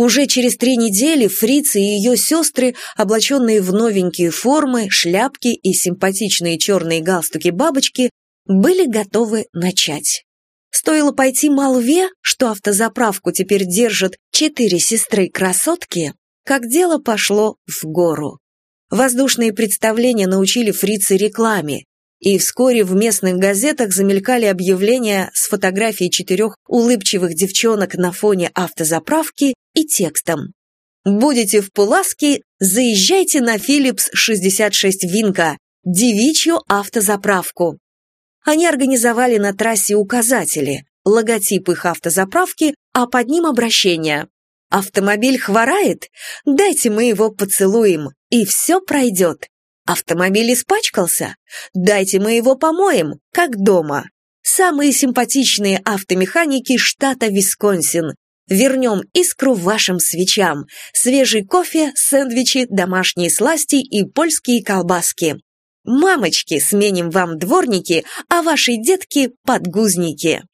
Уже через три недели фрицы и ее сестры, облаченные в новенькие формы, шляпки и симпатичные черные галстуки-бабочки, были готовы начать. Стоило пойти молве, что автозаправку теперь держат четыре сестры-красотки, как дело пошло в гору. Воздушные представления научили фрицы рекламе, и вскоре в местных газетах замелькали объявления с фотографией четырех улыбчивых девчонок на фоне автозаправки и текстом. «Будете в Пуласке, заезжайте на Philips 66 Винка, девичью автозаправку». Они организовали на трассе указатели, логотип их автозаправки, а под ним обращение. «Автомобиль хворает? Дайте мы его поцелуем, и все пройдет. Автомобиль испачкался? Дайте мы его помоем, как дома. Самые симпатичные автомеханики штата Висконсин. Вернем искру вашим свечам. Свежий кофе, сэндвичи, домашние сласти и польские колбаски. Мамочки, сменим вам дворники, а ваши детки – подгузники.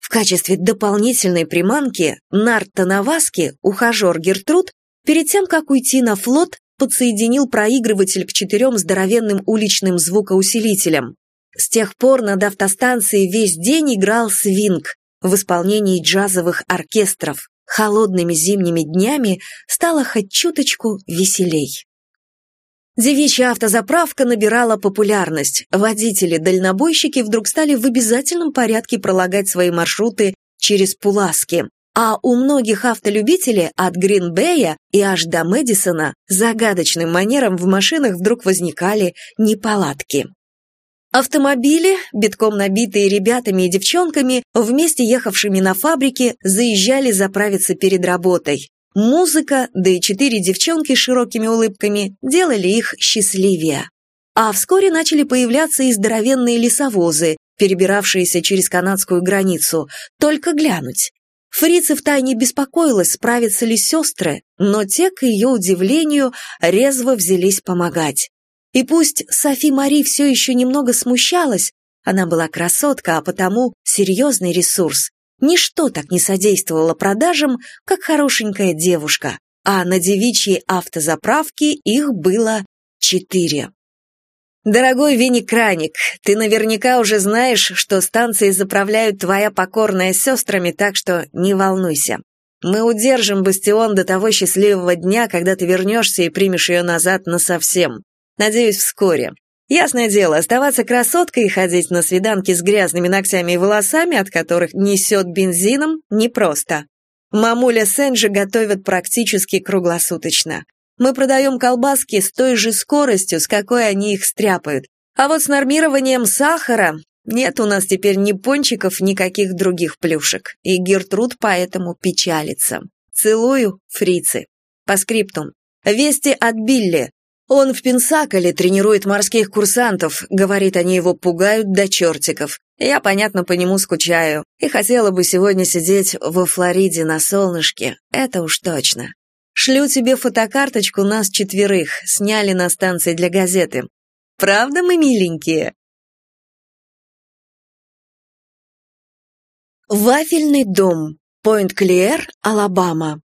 В качестве дополнительной приманки Нарта Наваски, ухажер Гертруд, перед тем, как уйти на флот, подсоединил проигрыватель к четырем здоровенным уличным звукоусилителям. С тех пор над автостанцией весь день играл свинг в исполнении джазовых оркестров. Холодными зимними днями стало хоть чуточку веселей. Девичья автозаправка набирала популярность. Водители-дальнобойщики вдруг стали в обязательном порядке пролагать свои маршруты через Пуласки. А у многих автолюбителей от Гринбея и аж до Мэдисона загадочным манером в машинах вдруг возникали неполадки. Автомобили, битком набитые ребятами и девчонками, вместе ехавшими на фабрике, заезжали заправиться перед работой. Музыка, да и четыре девчонки с широкими улыбками делали их счастливее. А вскоре начали появляться и здоровенные лесовозы, перебиравшиеся через канадскую границу, только глянуть. Фрица втайне беспокоилась, справятся ли сестры, но те, к ее удивлению, резво взялись помогать. И пусть Софи Мари все еще немного смущалась, она была красотка, а потому серьезный ресурс. Ничто так не содействовало продажам, как хорошенькая девушка, а на девичьей автозаправке их было четыре. «Дорогой Винни Краник, ты наверняка уже знаешь, что станции заправляют твоя покорная сестрами, так что не волнуйся. Мы удержим бастион до того счастливого дня, когда ты вернешься и примешь ее назад насовсем. Надеюсь, вскоре. Ясное дело, оставаться красоткой и ходить на свиданки с грязными ногтями и волосами, от которых несет бензином, непросто. Мамуля Сенджи готовят практически круглосуточно. Мы продаем колбаски с той же скоростью, с какой они их стряпают. А вот с нормированием сахара нет у нас теперь ни пончиков, ни каких других плюшек. И Гертруд поэтому печалится. Целую, фрицы. По скриптум. Вести от Билли. Он в Пенсаколе тренирует морских курсантов, говорит, они его пугают до чертиков. Я, понятно, по нему скучаю. И хотела бы сегодня сидеть во Флориде на солнышке. Это уж точно. Шлю тебе фотокарточку нас четверых, сняли на станции для газеты. Правда мы миленькие?» Вафельный дом. Пойнт-Клиэр, Алабама.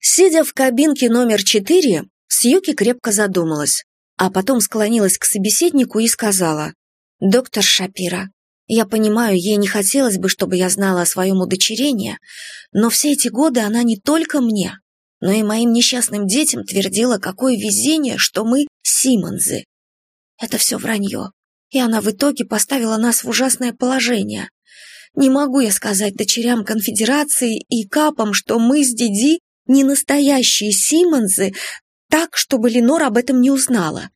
Сидя в кабинке номер четыре, Сьюки крепко задумалась, а потом склонилась к собеседнику и сказала, «Доктор Шапира, я понимаю, ей не хотелось бы, чтобы я знала о своем удочерении, но все эти годы она не только мне, но и моим несчастным детям твердила, какое везение, что мы Симонзы. Это все вранье, и она в итоге поставила нас в ужасное положение. Не могу я сказать дочерям конфедерации и капам, что мы с Диди не настоящие Симонзы, так, чтобы Ленор об этом не узнала.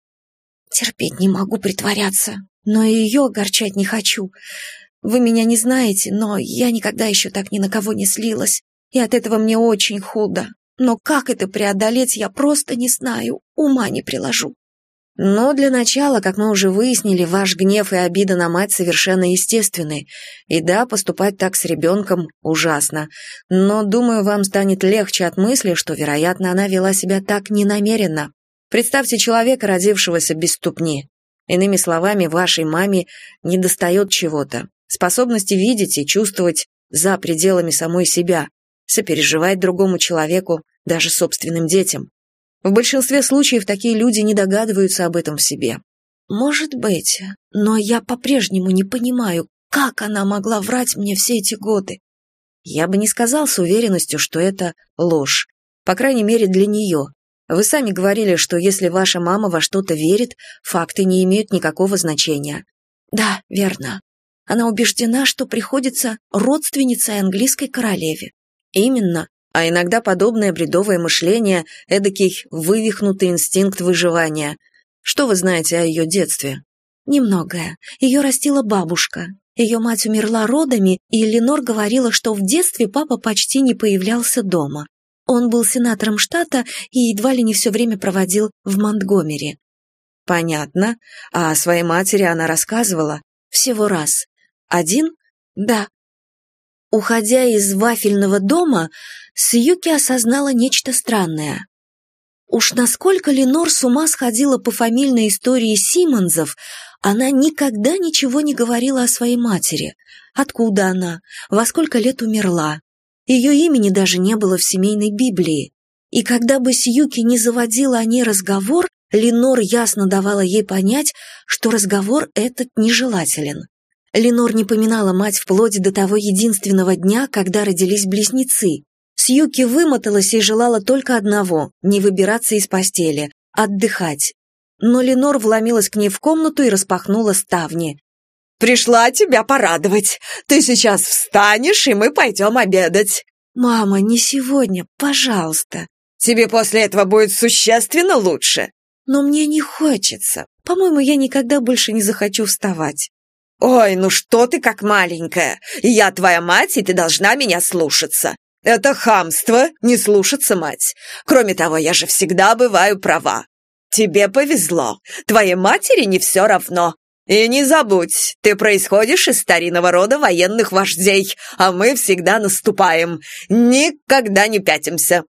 Терпеть не могу притворяться, но и ее огорчать не хочу. Вы меня не знаете, но я никогда еще так ни на кого не слилась, и от этого мне очень худо. Но как это преодолеть, я просто не знаю, ума не приложу. Но для начала, как мы уже выяснили, ваш гнев и обида на мать совершенно естественны. И да, поступать так с ребенком ужасно. Но, думаю, вам станет легче от мысли, что, вероятно, она вела себя так ненамеренно. Представьте человека, родившегося без ступни. Иными словами, вашей маме недостает чего-то. Способности видеть и чувствовать за пределами самой себя. сопереживать другому человеку, даже собственным детям. В большинстве случаев такие люди не догадываются об этом в себе. Может быть, но я по-прежнему не понимаю, как она могла врать мне все эти годы. Я бы не сказал с уверенностью, что это ложь. По крайней мере, для нее. Вы сами говорили, что если ваша мама во что-то верит, факты не имеют никакого значения. Да, верно. Она убеждена, что приходится родственницей английской королеве. Именно. А иногда подобное бредовое мышление – эдакий вывихнутый инстинкт выживания. Что вы знаете о ее детстве? Немногое. Ее растила бабушка. Ее мать умерла родами, и Ленор говорила, что в детстве папа почти не появлялся дома. Он был сенатором штата и едва ли не все время проводил в Монтгомери. Понятно. А о своей матери она рассказывала? Всего раз. Один? Да. Уходя из вафельного дома, Сьюки осознала нечто странное. Уж насколько Ленор с ума сходила по фамильной истории Симмонзов, она никогда ничего не говорила о своей матери. Откуда она? Во сколько лет умерла? Ее имени даже не было в семейной Библии. И когда бы Сьюки не заводила о ней разговор, Ленор ясно давала ей понять, что разговор этот нежелателен. Ленор не поминала мать вплоть до того единственного дня, когда родились близнецы. Сьюки вымоталась и желала только одного – не выбираться из постели, отдыхать. Но Ленор вломилась к ней в комнату и распахнула ставни. «Пришла тебя порадовать. Ты сейчас встанешь, и мы пойдем обедать». «Мама, не сегодня, пожалуйста». «Тебе после этого будет существенно лучше». «Но мне не хочется. По-моему, я никогда больше не захочу вставать». «Ой, ну что ты как маленькая! Я твоя мать, и ты должна меня слушаться. Это хамство, не слушаться мать. Кроме того, я же всегда бываю права. Тебе повезло. Твоей матери не все равно. И не забудь, ты происходишь из старинного рода военных вождей, а мы всегда наступаем. Никогда не пятимся.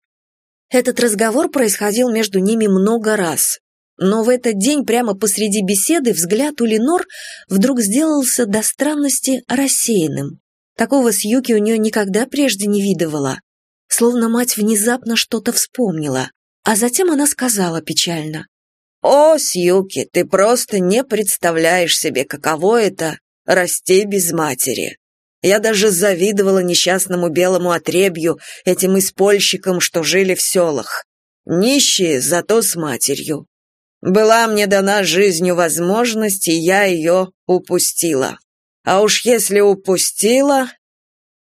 Этот разговор происходил между ними много раз. Но в этот день прямо посреди беседы взгляд у Ленор вдруг сделался до странности рассеянным. Такого с Юки у нее никогда прежде не видывала. Словно мать внезапно что-то вспомнила. А затем она сказала печально. «О, Сьюки, ты просто не представляешь себе, каково это — расти без матери. Я даже завидовала несчастному белому отребью, этим испольщикам, что жили в селах. Нищие, зато с матерью. Была мне дана жизнью возможность, и я ее упустила. А уж если упустила...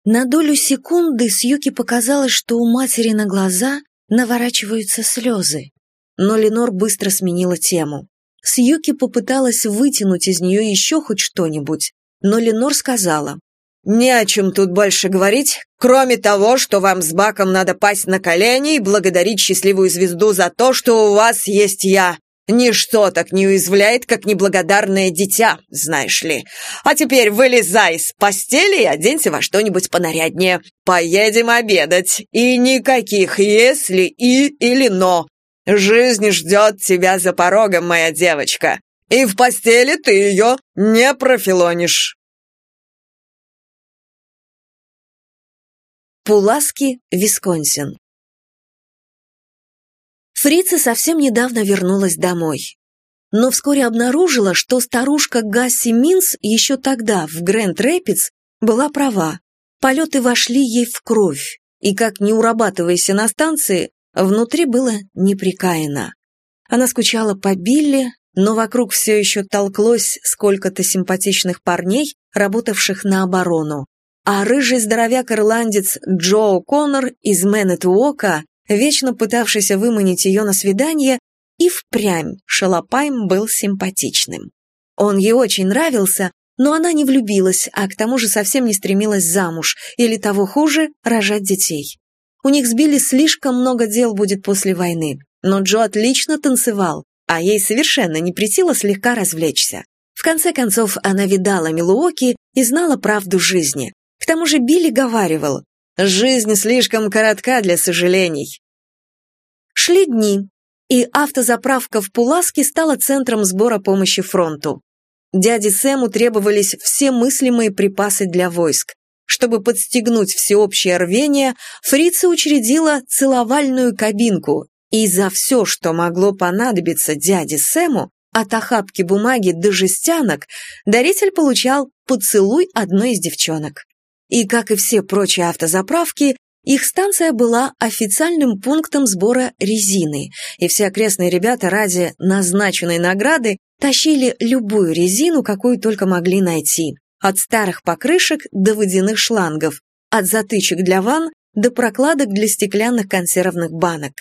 На долю секунды Сьюки показалось, что у матери на глаза наворачиваются слезы. Но Ленор быстро сменила тему. Сьюки попыталась вытянуть из нее еще хоть что-нибудь, но Ленор сказала, «Не о чем тут больше говорить, кроме того, что вам с Баком надо пасть на колени и благодарить счастливую звезду за то, что у вас есть я. Ничто так не уязвляет, как неблагодарное дитя, знаешь ли. А теперь вылезай из постели и оденься во что-нибудь понаряднее. Поедем обедать. И никаких «если» и или «но». Жизнь ждет тебя за порогом, моя девочка. И в постели ты ее не профилонишь. Пуласки, Висконсин Фрица совсем недавно вернулась домой. Но вскоре обнаружила, что старушка Гасси Минс еще тогда, в Грэнд Рэпидс, была права. Полеты вошли ей в кровь, и как не урабатываясь на станции, внутри было неприкаяно. Она скучала по Билли, но вокруг все еще толклось сколько-то симпатичных парней, работавших на оборону. А рыжий здоровяк-ирландец Джо Коннор из Мэннетуока вечно пытавшийся выманить ее на свидание, и впрямь Шалопайм был симпатичным. Он ей очень нравился, но она не влюбилась, а к тому же совсем не стремилась замуж, или того хуже, рожать детей. У них сбили слишком много дел будет после войны, но Джо отлично танцевал, а ей совершенно не претило слегка развлечься. В конце концов, она видала Милуоки и знала правду жизни. К тому же Билли говаривал, Жизнь слишком коротка для сожалений. Шли дни, и автозаправка в Пуласке стала центром сбора помощи фронту. Дяде Сэму требовались все мыслимые припасы для войск. Чтобы подстегнуть всеобщее рвение, фрица учредила целовальную кабинку, и за все, что могло понадобиться дяде Сэму, от охапки бумаги до жестянок, даритель получал поцелуй одной из девчонок. И, как и все прочие автозаправки, их станция была официальным пунктом сбора резины, и все окрестные ребята ради назначенной награды тащили любую резину, какую только могли найти. От старых покрышек до водяных шлангов, от затычек для ванн до прокладок для стеклянных консервных банок.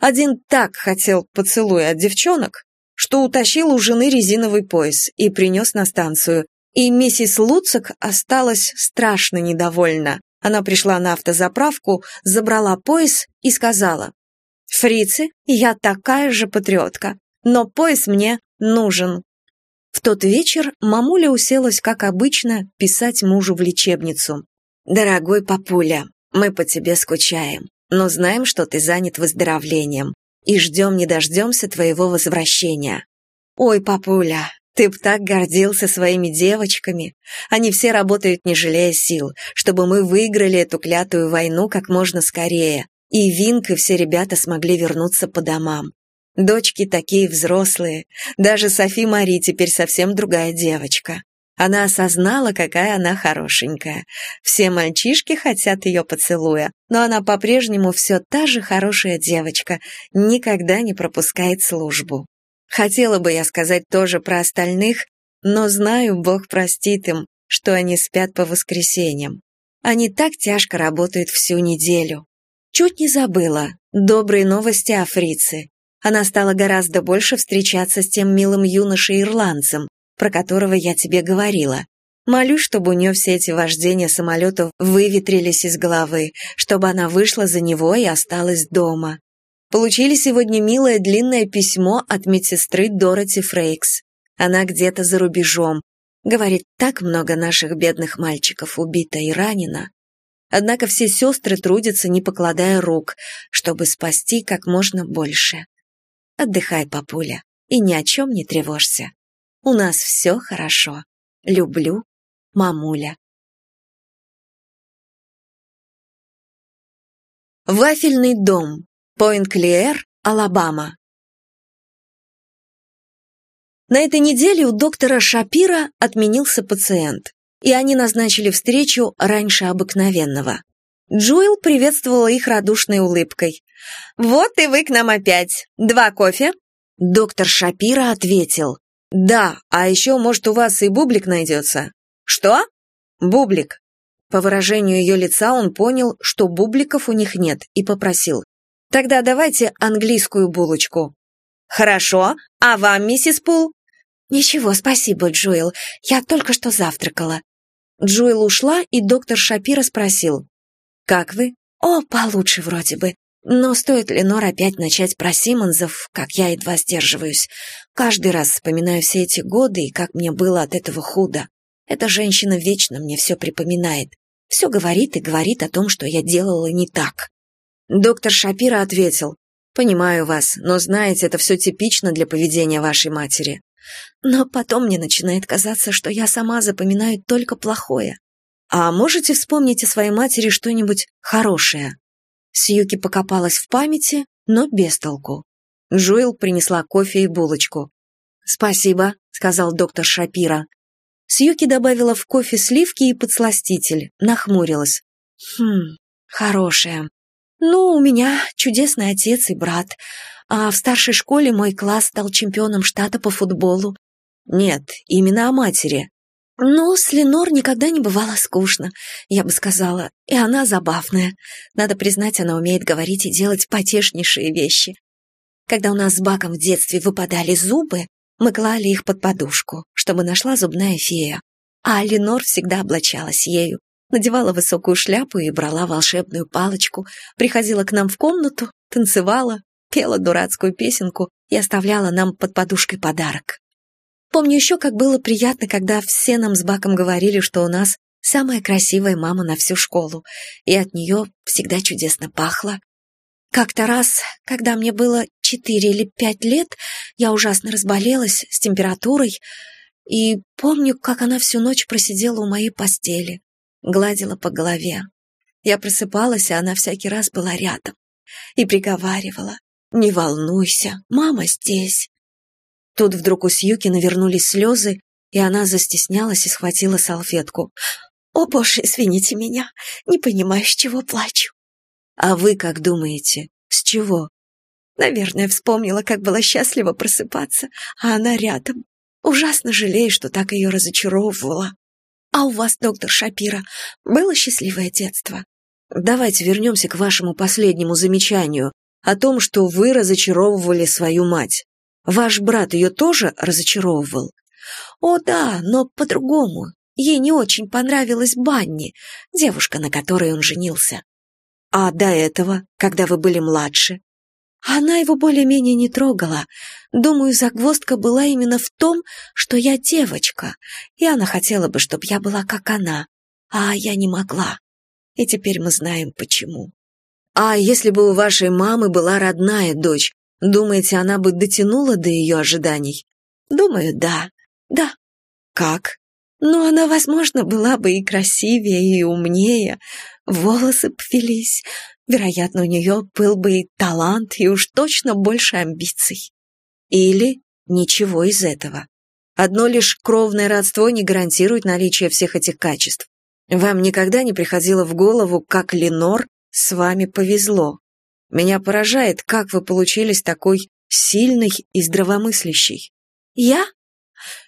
Один так хотел поцелуя от девчонок, что утащил у жены резиновый пояс и принес на станцию. И миссис Луцик осталась страшно недовольна. Она пришла на автозаправку, забрала пояс и сказала, «Фрицы, я такая же патриотка, но пояс мне нужен». В тот вечер мамуля уселась, как обычно, писать мужу в лечебницу. «Дорогой папуля, мы по тебе скучаем, но знаем, что ты занят выздоровлением, и ждем не дождемся твоего возвращения. Ой, папуля, ты б так гордился своими девочками. Они все работают, не жалея сил, чтобы мы выиграли эту клятую войну как можно скорее, и Винк и все ребята смогли вернуться по домам. Дочки такие взрослые. Даже Софи Мари теперь совсем другая девочка. Она осознала, какая она хорошенькая. Все мальчишки хотят ее поцелуя, но она по-прежнему все та же хорошая девочка, никогда не пропускает службу. Хотела бы я сказать тоже про остальных, но знаю, Бог простит им, что они спят по воскресеньям. Они так тяжко работают всю неделю. Чуть не забыла. Добрые новости о фрице. Она стала гораздо больше встречаться с тем милым юношей-ирландцем, про которого я тебе говорила. Молюсь, чтобы у нее все эти вождения самолетов выветрились из головы, чтобы она вышла за него и осталась дома. Получили сегодня милое длинное письмо от медсестры Дороти Фрейкс. Она где-то за рубежом. Говорит, так много наших бедных мальчиков убито и ранено. Однако все сестры трудятся, не покладая рук, чтобы спасти как можно больше. Отдыхай, папуля, и ни о чем не тревожься. У нас все хорошо. Люблю, мамуля. Вафельный дом. Пойнт-Клиэр, Алабама. На этой неделе у доктора Шапира отменился пациент, и они назначили встречу раньше обыкновенного. Джуэл приветствовала их радушной улыбкой. «Вот и вы к нам опять. Два кофе?» Доктор Шапира ответил. «Да, а еще, может, у вас и бублик найдется?» «Что?» «Бублик». По выражению ее лица он понял, что бубликов у них нет, и попросил. «Тогда давайте английскую булочку». «Хорошо. А вам, миссис Пул?» «Ничего, спасибо, Джоэл. Я только что завтракала». Джоэл ушла, и доктор Шапира спросил. «Как вы?» «О, получше вроде бы. Но стоит ли Нор опять начать про Симонзов, как я едва сдерживаюсь? Каждый раз вспоминаю все эти годы и как мне было от этого худо. Эта женщина вечно мне все припоминает. Все говорит и говорит о том, что я делала не так. Доктор Шапира ответил, «Понимаю вас, но знаете, это все типично для поведения вашей матери. Но потом мне начинает казаться, что я сама запоминаю только плохое. А можете вспомнить о своей матери что-нибудь хорошее?» Сьюки покопалась в памяти, но без толку. Джоэл принесла кофе и булочку. «Спасибо», — сказал доктор Шапира. Сьюки добавила в кофе сливки и подсластитель, нахмурилась. «Хм, хорошая. Ну, у меня чудесный отец и брат, а в старшей школе мой класс стал чемпионом штата по футболу». «Нет, именно о матери», ну, с Ленор никогда не бывало скучно, я бы сказала, и она забавная. Надо признать, она умеет говорить и делать потешнейшие вещи. Когда у нас с Баком в детстве выпадали зубы, мы клали их под подушку, чтобы нашла зубная фея. А Ленор всегда облачалась ею, надевала высокую шляпу и брала волшебную палочку, приходила к нам в комнату, танцевала, пела дурацкую песенку и оставляла нам под подушкой подарок. Помню еще, как было приятно, когда все нам с Баком говорили, что у нас самая красивая мама на всю школу, и от нее всегда чудесно пахло. Как-то раз, когда мне было четыре или пять лет, я ужасно разболелась с температурой, и помню, как она всю ночь просидела у моей постели. гладила по голове. Я просыпалась, а она всякий раз была рядом. И приговаривала, «Не волнуйся, мама здесь». Тут вдруг у Сьюки навернулись слезы, и она застеснялась и схватила салфетку. «О, боже, извините меня, не понимаю, с чего плачу». «А вы как думаете, с чего?» Наверное, вспомнила, как была счастлива просыпаться, а она рядом. Ужасно жалею, что так ее разочаровывала. А у вас, доктор Шапира, было счастливое детство? Давайте вернемся к вашему последнему замечанию о том, что вы разочаровывали свою мать. Ваш брат ее тоже разочаровывал? О да, но по-другому. Ей не очень понравилась Банни, девушка, на которой он женился. А до этого, когда вы были младше? Она его более-менее не трогала. Думаю, загвоздка была именно в том, что я девочка, и она хотела бы, чтобы я была как она, а я не могла. И теперь мы знаем, почему. А если бы у вашей мамы была родная дочь, думаете, она бы дотянула до ее ожиданий? Думаю, да. Да. Как? Ну, она, возможно, была бы и красивее, и умнее. Волосы повелись, Вероятно, у нее был бы и талант, и уж точно больше амбиций. Или ничего из этого. Одно лишь кровное родство не гарантирует наличие всех этих качеств. Вам никогда не приходило в голову, как Ленор с вами повезло. Меня поражает, как вы получились такой сильный и здравомыслящий. Я?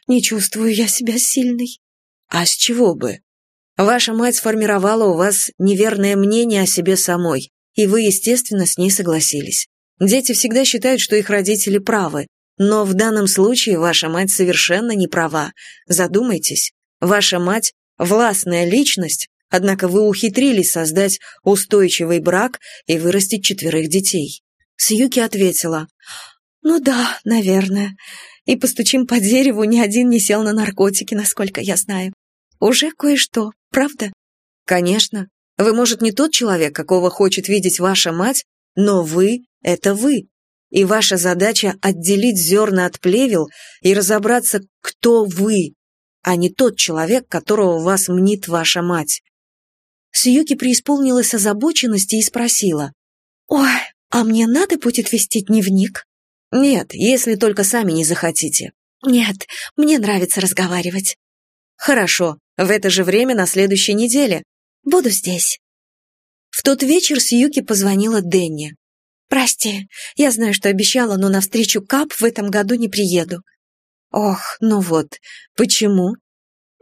Не чувствую я себя сильной. А с чего бы? Ваша мать сформировала у вас неверное мнение о себе самой, и вы, естественно, с ней согласились. Дети всегда считают, что их родители правы, но в данном случае ваша мать совершенно не права. Задумайтесь, ваша мать – властная личность, однако вы ухитрились создать устойчивый брак и вырастить четверых детей. Сьюки ответила, «Ну да, наверное. И постучим по дереву, ни один не сел на наркотики, насколько я знаю. Уже кое-что, правда? Конечно. Вы, может, не тот человек, какого хочет видеть ваша мать, но вы — это вы. И ваша задача — отделить зерна от плевел и разобраться, кто вы, а не тот человек, которого вас мнит ваша мать. Сьюки преисполнилась озабоченности и спросила. «Ой, а мне надо будет вести дневник?» «Нет, если только сами не захотите». «Нет, мне нравится разговаривать». «Хорошо, в это же время на следующей неделе. Буду здесь». В тот вечер Сьюки позвонила Денни. «Прости, я знаю, что обещала, но на встречу КАП в этом году не приеду». «Ох, ну вот, почему?»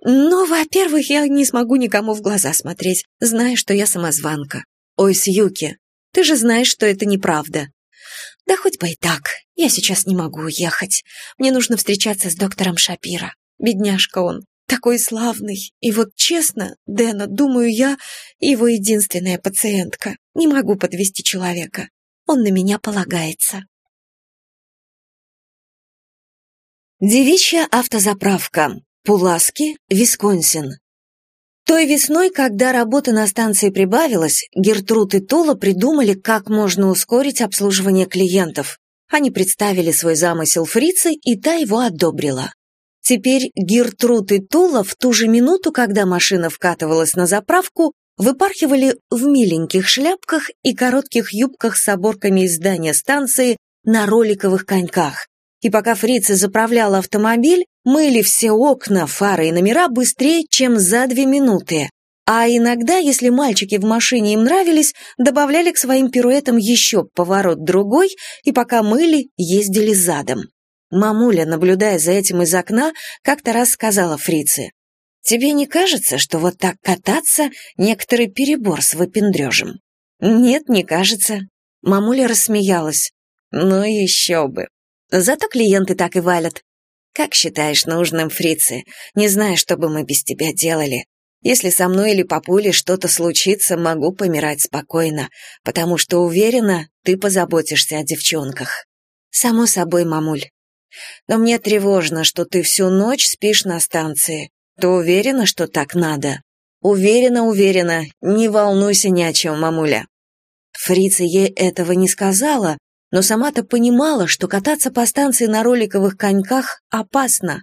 «Ну, во-первых, я не смогу никому в глаза смотреть, зная, что я самозванка». «Ой, Сьюки, ты же знаешь, что это неправда». «Да хоть бы и так, я сейчас не могу уехать. Мне нужно встречаться с доктором Шапира. Бедняжка он, такой славный. И вот честно, Дэна, думаю я, его единственная пациентка. Не могу подвести человека. Он на меня полагается. Девичья автозаправка. Пуласки, Висконсин. Той весной, когда работа на станции прибавилась, Гертруд и Тула придумали, как можно ускорить обслуживание клиентов. Они представили свой замысел фрице, и та его одобрила. Теперь Гертруд и Тула в ту же минуту, когда машина вкатывалась на заправку, выпархивали в миленьких шляпках и коротких юбках с оборками из здания станции на роликовых коньках. И пока фрица заправляла автомобиль, мыли все окна, фары и номера быстрее, чем за две минуты. А иногда, если мальчики в машине им нравились, добавляли к своим пируэтам еще поворот другой, и пока мыли, ездили задом. Мамуля, наблюдая за этим из окна, как-то раз сказала фрице, «Тебе не кажется, что вот так кататься — некоторый перебор с выпендрежем?» «Нет, не кажется». Мамуля рассмеялась. «Ну еще бы. Зато клиенты так и валят. Как считаешь нужным, фрицы? Не знаю, что бы мы без тебя делали. Если со мной или папулей что-то случится, могу помирать спокойно, потому что уверена, ты позаботишься о девчонках». «Само собой, мамуль. Но мне тревожно, что ты всю ночь спишь на станции. Ты уверена, что так надо? Уверена, уверена. Не волнуйся ни о чем, мамуля. Фрица ей этого не сказала, но сама-то понимала, что кататься по станции на роликовых коньках опасно.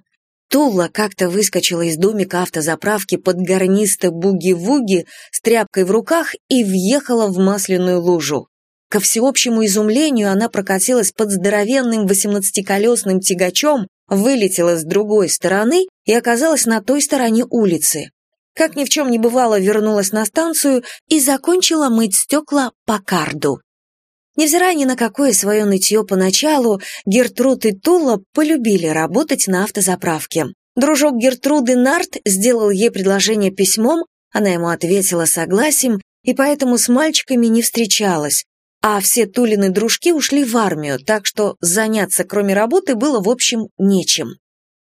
Тула как-то выскочила из домика автозаправки под гарниста буги-вуги с тряпкой в руках и въехала в масляную лужу. Ко всеобщему изумлению она прокатилась под здоровенным восемнадцатиколесным тягачом, вылетела с другой стороны и оказалась на той стороне улицы. Как ни в чем не бывало, вернулась на станцию и закончила мыть стекла по карду. Невзирая ни на какое свое нытье поначалу, Гертруд и Тула полюбили работать на автозаправке. Дружок Гертруды Нарт сделал ей предложение письмом, она ему ответила согласием, и поэтому с мальчиками не встречалась, а все Тулины дружки ушли в армию, так что заняться кроме работы было, в общем, нечем.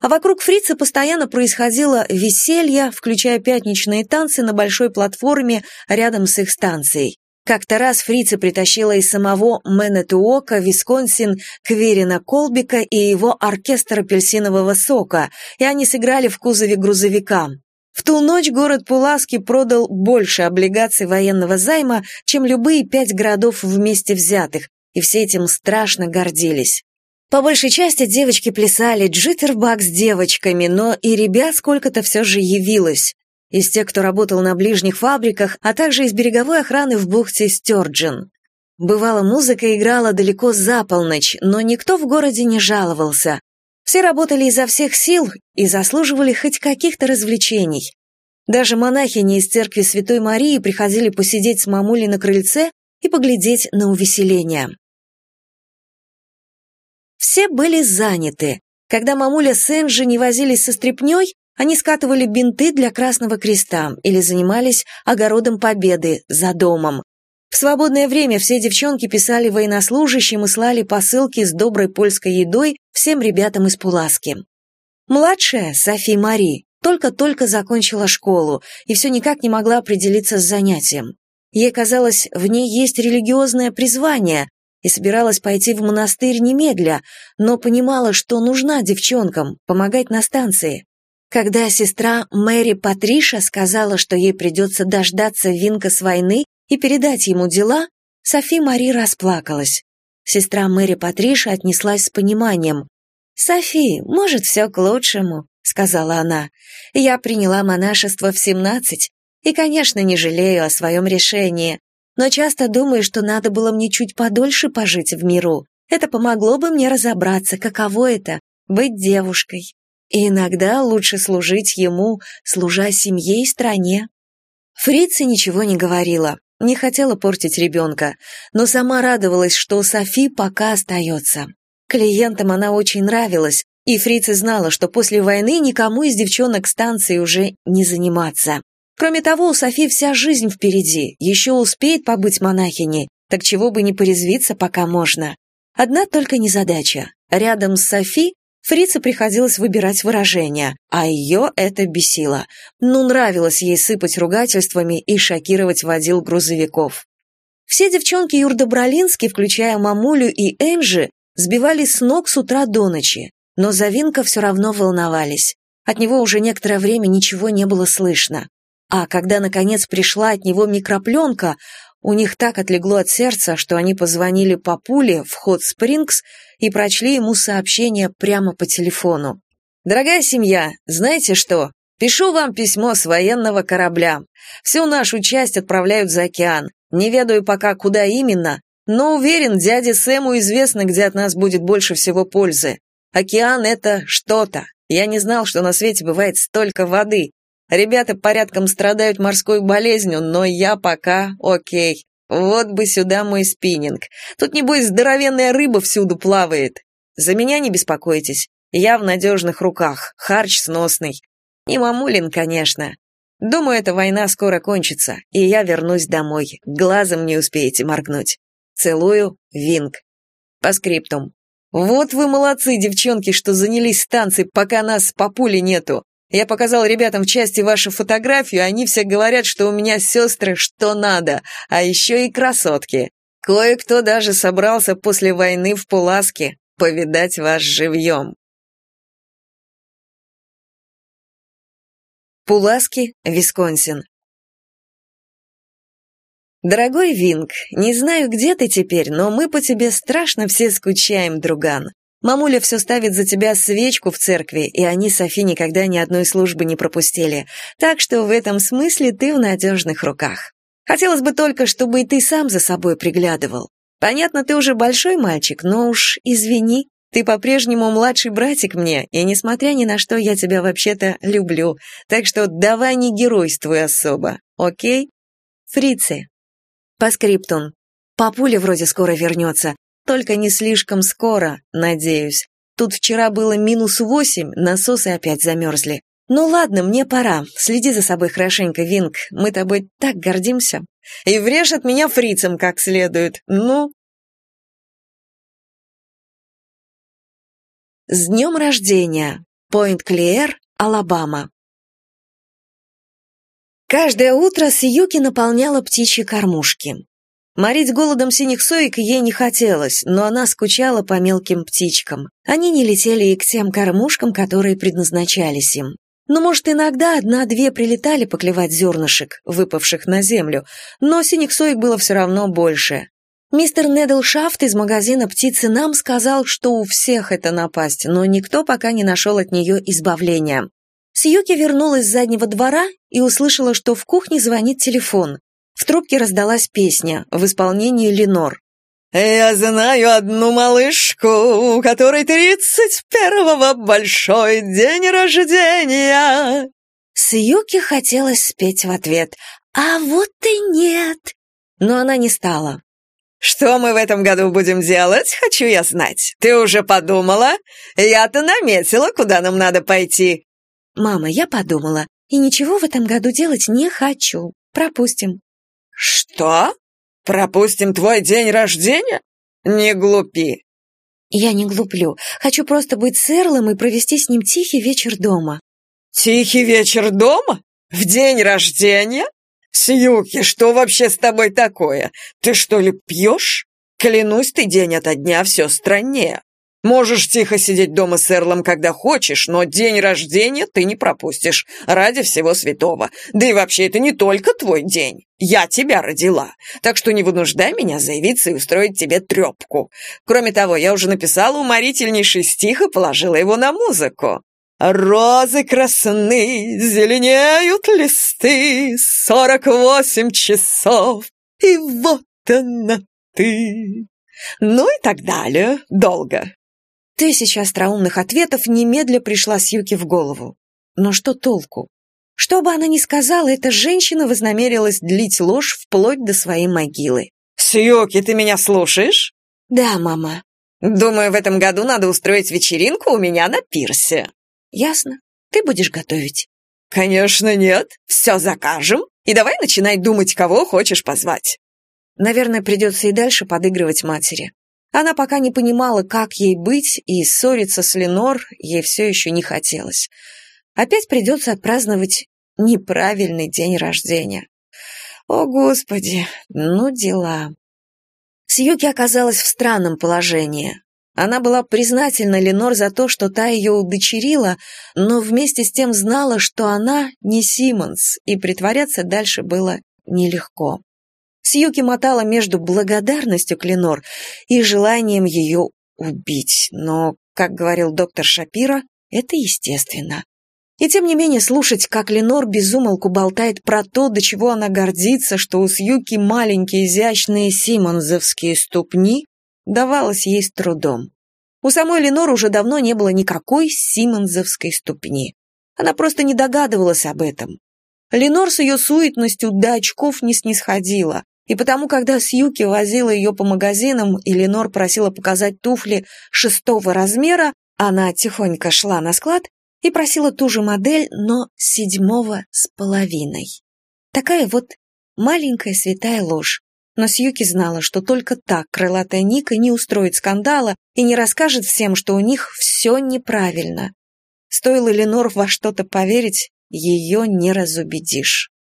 А вокруг фрица постоянно происходило веселье, включая пятничные танцы на большой платформе рядом с их станцией. Как-то раз фрица притащила из самого Менетуока, Висконсин, Кверина Колбика и его оркестр апельсинового сока, и они сыграли в кузове грузовика. В ту ночь город Пуласки продал больше облигаций военного займа, чем любые пять городов вместе взятых, и все этим страшно гордились. По большей части девочки плясали джиттербак с девочками, но и ребят сколько-то все же явилось. Из тех, кто работал на ближних фабриках, а также из береговой охраны в бухте Стёрджин. Бывало, музыка играла далеко за полночь, но никто в городе не жаловался. Все работали изо всех сил и заслуживали хоть каких-то развлечений. Даже монахини из церкви Святой Марии приходили посидеть с мамулей на крыльце и поглядеть на увеселение. Все были заняты. Когда мамуля с Энджи не возились со стряпнёй, они скатывали бинты для Красного Креста или занимались огородом победы за домом. В свободное время все девчонки писали военнослужащим и слали посылки с доброй польской едой всем ребятам из Пуласки. Младшая, Софи Мари, только-только закончила школу и все никак не могла определиться с занятием. Ей казалось, в ней есть религиозное призвание, и собиралась пойти в монастырь немедля, но понимала, что нужна девчонкам, помогать на станции. Когда сестра Мэри Патриша сказала, что ей придется дождаться Винка с войны, и передать ему дела, Софи Мари расплакалась. Сестра Мэри Патриша отнеслась с пониманием. «Софи, может, все к лучшему», — сказала она. «Я приняла монашество в семнадцать и, конечно, не жалею о своем решении, но часто думаю, что надо было мне чуть подольше пожить в миру. Это помогло бы мне разобраться, каково это — быть девушкой. И иногда лучше служить ему, служа семье и стране». Фрица ничего не говорила. Не хотела портить ребенка, но сама радовалась, что Софи пока остается. Клиентам она очень нравилась, и Фрица знала, что после войны никому из девчонок станции уже не заниматься. Кроме того, у Софи вся жизнь впереди, еще успеет побыть монахиней, так чего бы не порезвиться, пока можно. Одна только незадача. Рядом с Софи Фрице приходилось выбирать выражения, а ее это бесило. Ну, нравилось ей сыпать ругательствами и шокировать водил грузовиков. Все девчонки Юрдобролински, включая мамулю и Энджи, сбивали с ног с утра до ночи, но Завинка все равно волновались. От него уже некоторое время ничего не было слышно. А когда, наконец, пришла от него микропленка, у них так отлегло от сердца, что они позвонили папуле в Хот Спрингс и прочли ему сообщение прямо по телефону. «Дорогая семья, знаете что? Пишу вам письмо с военного корабля. Всю нашу часть отправляют за океан. Не ведаю пока, куда именно, но уверен, дяде Сэму известно, где от нас будет больше всего пользы. Океан — это что-то. Я не знал, что на свете бывает столько воды. Ребята порядком страдают морской болезнью, но я пока окей. Вот бы сюда мой спиннинг. Тут, небось, здоровенная рыба всюду плавает. За меня не беспокойтесь. Я в надежных руках, харч сносный. И мамулин, конечно. Думаю, эта война скоро кончится, и я вернусь домой. Глазом не успеете моргнуть. Целую, Винг. По скриптум. Вот вы молодцы, девчонки, что занялись станцией, пока нас по пуле нету. Я показал ребятам в части вашу фотографию, они все говорят, что у меня сестры что надо, а еще и красотки. Кое-кто даже собрался после войны в Пуласке повидать вас живьем. Пуласки, Висконсин. Дорогой Винг, не знаю, где ты теперь, но мы по тебе страшно все скучаем, друган. Мамуля все ставит за тебя свечку в церкви, и они с Софи никогда ни одной службы не пропустили. Так что в этом смысле ты в надежных руках. Хотелось бы только, чтобы и ты сам за собой приглядывал. Понятно, ты уже большой мальчик, но уж извини, ты по-прежнему младший братик мне, и несмотря ни на что, я тебя вообще-то люблю. Так что давай не геройствуй особо, окей? Фрицы. По скриптум. Папуля вроде скоро вернется, только не слишком скоро, надеюсь. Тут вчера было минус восемь, насосы опять замерзли. «Ну ладно, мне пора. Следи за собой хорошенько, Винг. Мы тобой так гордимся. И врежь от меня фрицем как следует. Ну?» С днем рождения! Пойнт-Клиэр, Алабама. Каждое утро Сьюки наполняла птичьи кормушки. Морить голодом синих соек ей не хотелось, но она скучала по мелким птичкам. Они не летели и к тем кормушкам, которые предназначались им. Но, может, иногда одна-две прилетали поклевать зернышек, выпавших на землю, но синих соек было все равно больше. Мистер Недлшафт из магазина «Птицы нам» сказал, что у всех это напасть, но никто пока не нашел от нее избавления. Сьюки вернулась с заднего двора и услышала, что в кухне звонит телефон. В трубке раздалась песня в исполнении Ленор. «Я знаю одну малышку, у которой тридцать первого большой день рождения!» Сьюки хотелось спеть в ответ «А вот и нет!» Но она не стала. «Что мы в этом году будем делать, хочу я знать. Ты уже подумала? Я-то наметила, куда нам надо пойти». «Мама, я подумала, и ничего в этом году делать не хочу. Пропустим». «Что?» «Пропустим твой день рождения? Не глупи!» «Я не глуплю. Хочу просто быть с Эрлом и провести с ним тихий вечер дома». «Тихий вечер дома? В день рождения? Сьюки, что вообще с тобой такое? Ты что ли пьешь? Клянусь, ты день ото дня все страннее. Можешь тихо сидеть дома с Эрлом, когда хочешь, но день рождения ты не пропустишь, ради всего святого. Да и вообще, это не только твой день. Я тебя родила, так что не вынуждай меня заявиться и устроить тебе трепку. Кроме того, я уже написала уморительнейший стих и положила его на музыку. Розы красны, зеленеют листы, Сорок восемь часов, и вот она ты. Ну и так далее, долго. Тысяча остроумных ответов немедля пришла Сьюки в голову. Но что толку? Что бы она ни сказала, эта женщина вознамерилась длить ложь вплоть до своей могилы. «Сьюки, ты меня слушаешь?» «Да, мама». «Думаю, в этом году надо устроить вечеринку у меня на пирсе». «Ясно. Ты будешь готовить». «Конечно нет. Все закажем. И давай начинай думать, кого хочешь позвать». Наверное, придется и дальше подыгрывать матери. Она пока не понимала, как ей быть, и ссориться с Ленор ей все еще не хотелось. Опять придется отпраздновать неправильный день рождения. О, Господи, ну дела. Сьюки оказалась в странном положении. Она была признательна Ленор за то, что та ее удочерила, но вместе с тем знала, что она не Симмонс, и притворяться дальше было нелегко. Сьюки мотала между благодарностью к Ленор и желанием ее убить, но, как говорил доктор Шапира, это естественно. И тем не менее слушать, как Ленор безумолку болтает про то, до чего она гордится, что у Сьюки маленькие изящные симонзовские ступни, давалось ей с трудом. У самой Ленор уже давно не было никакой симонзовской ступни. Она просто не догадывалась об этом. Ленор с ее суетностью до очков не снисходила, и потому, когда Сьюки возила ее по магазинам и Ленор просила показать туфли шестого размера, она тихонько шла на склад и просила ту же модель, но седьмого с половиной. Такая вот маленькая святая ложь. Но Сьюки знала, что только так крылатая Ника не устроит скандала и не расскажет всем, что у них все неправильно. Стоило Ленор во что-то поверить, ее не разубедишь.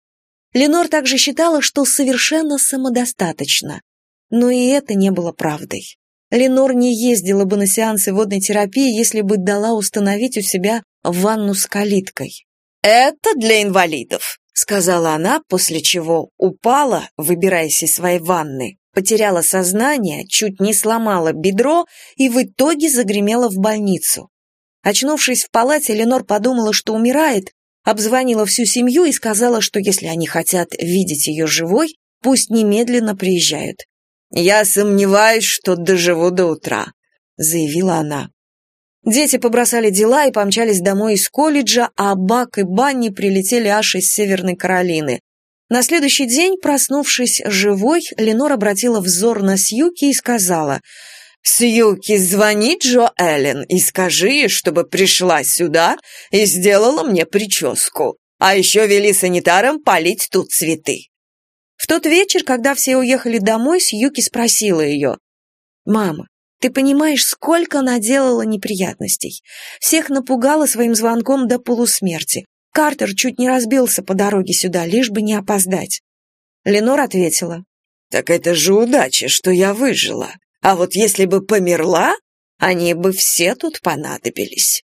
Ленор также считала, что совершенно самодостаточна. Но и это не было правдой. Ленор не ездила бы на сеансы водной терапии, если бы дала установить у себя ванну с калиткой. «Это для инвалидов. сказала она, после чего упала, выбираясь из своей ванны, потеряла сознание, чуть не сломала бедро и в итоге загремела в больницу. Очнувшись в палате, Ленор подумала, что умирает, обзвонила всю семью и сказала, что если они хотят видеть ее живой, пусть немедленно приезжают. «Я сомневаюсь, что доживу до утра», — заявила она. Дети побросали дела и помчались домой из колледжа, а Бак и Банни прилетели аж из Северной Каролины. На следующий день, проснувшись живой, Ленор обратила взор на Сьюки и сказала, «Сьюки, звони Джо Эллен и скажи чтобы пришла сюда и сделала мне прическу, а еще вели санитарам полить тут цветы». В тот вечер, когда все уехали домой, Сьюки спросила ее, «Мама, ты понимаешь, сколько наделала неприятностей. Всех напугала своим звонком до полусмерти. Картер чуть не разбился по дороге сюда, лишь бы не опоздать. Ленор ответила. «Так это же удача, что я выжила. А вот если бы померла, они бы все тут понадобились».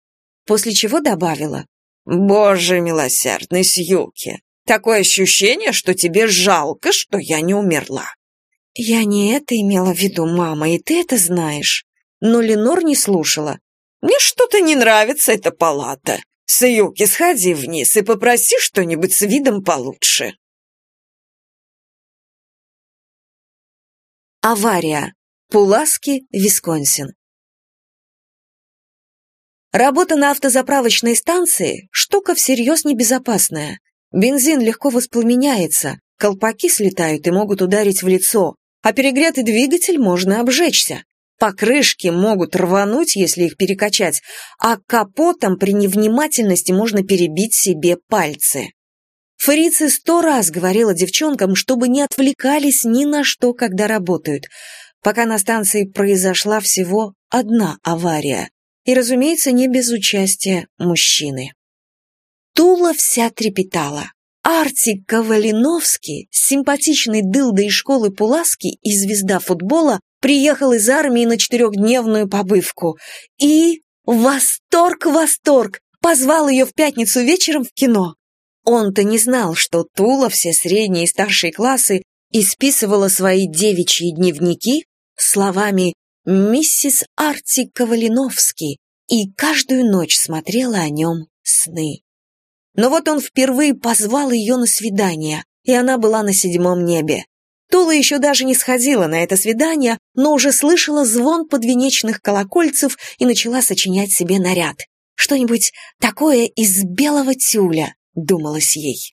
После чего добавила. «Боже милосердный Сьюки, такое ощущение, что тебе жалко, что я не умерла». «Я не это имела в виду, мама, и ты это знаешь». Но Ленор не слушала. «Мне что-то не нравится эта палата. Саюки, сходи вниз и попроси что-нибудь с видом получше». Авария. Пуласки, Висконсин. Работа на автозаправочной станции – штука всерьез небезопасная. Бензин легко воспламеняется, колпаки слетают и могут ударить в лицо, а перегретый двигатель можно обжечься. Покрышки могут рвануть, если их перекачать, а капотом при невнимательности можно перебить себе пальцы. Фрицы сто раз говорила девчонкам, чтобы не отвлекались ни на что, когда работают, пока на станции произошла всего одна авария. И, разумеется, не без участия мужчины. Тула вся трепетала. Артик Ковалиновский, симпатичный дылда из школы Пуласки и звезда футбола, приехал из армии на четырехдневную побывку. И восторг, восторг! Позвал ее в пятницу вечером в кино. Он-то не знал, что Тула все средние и старшие классы исписывала свои девичьи дневники словами «Миссис Артик Ковалиновский» и каждую ночь смотрела о нем сны. Но вот он впервые позвал ее на свидание, и она была на седьмом небе. Тула еще даже не сходила на это свидание, но уже слышала звон подвенечных колокольцев и начала сочинять себе наряд. Что-нибудь такое из белого тюля, думалось ей.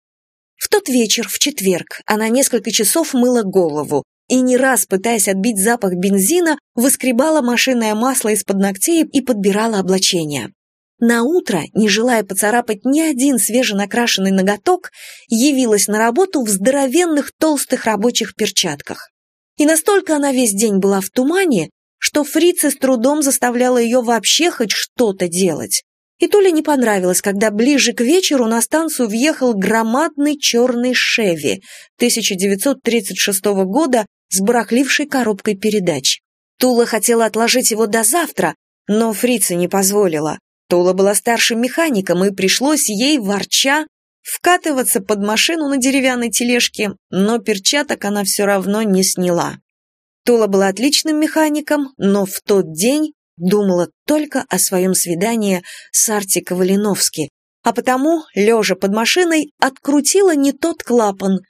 В тот вечер, в четверг, она несколько часов мыла голову и не раз, пытаясь отбить запах бензина, выскребала машинное масло из-под ногтей и подбирала облачение. На утро, не желая поцарапать ни один свеженакрашенный ноготок, явилась на работу в здоровенных толстых рабочих перчатках. И настолько она весь день была в тумане, что фрица с трудом заставляла ее вообще хоть что-то делать. И то ли не понравилось, когда ближе к вечеру на станцию въехал громадный черный «Шеви» 1936 года с барахлившей коробкой передач. Тула хотела отложить его до завтра, но фрица не позволила. Тула была старшим механиком, и пришлось ей, ворча, вкатываться под машину на деревянной тележке, но перчаток она все равно не сняла. Тула была отличным механиком, но в тот день думала только о своем свидании с Арти Ковалиновски, а потому, лежа под машиной, открутила не тот клапан,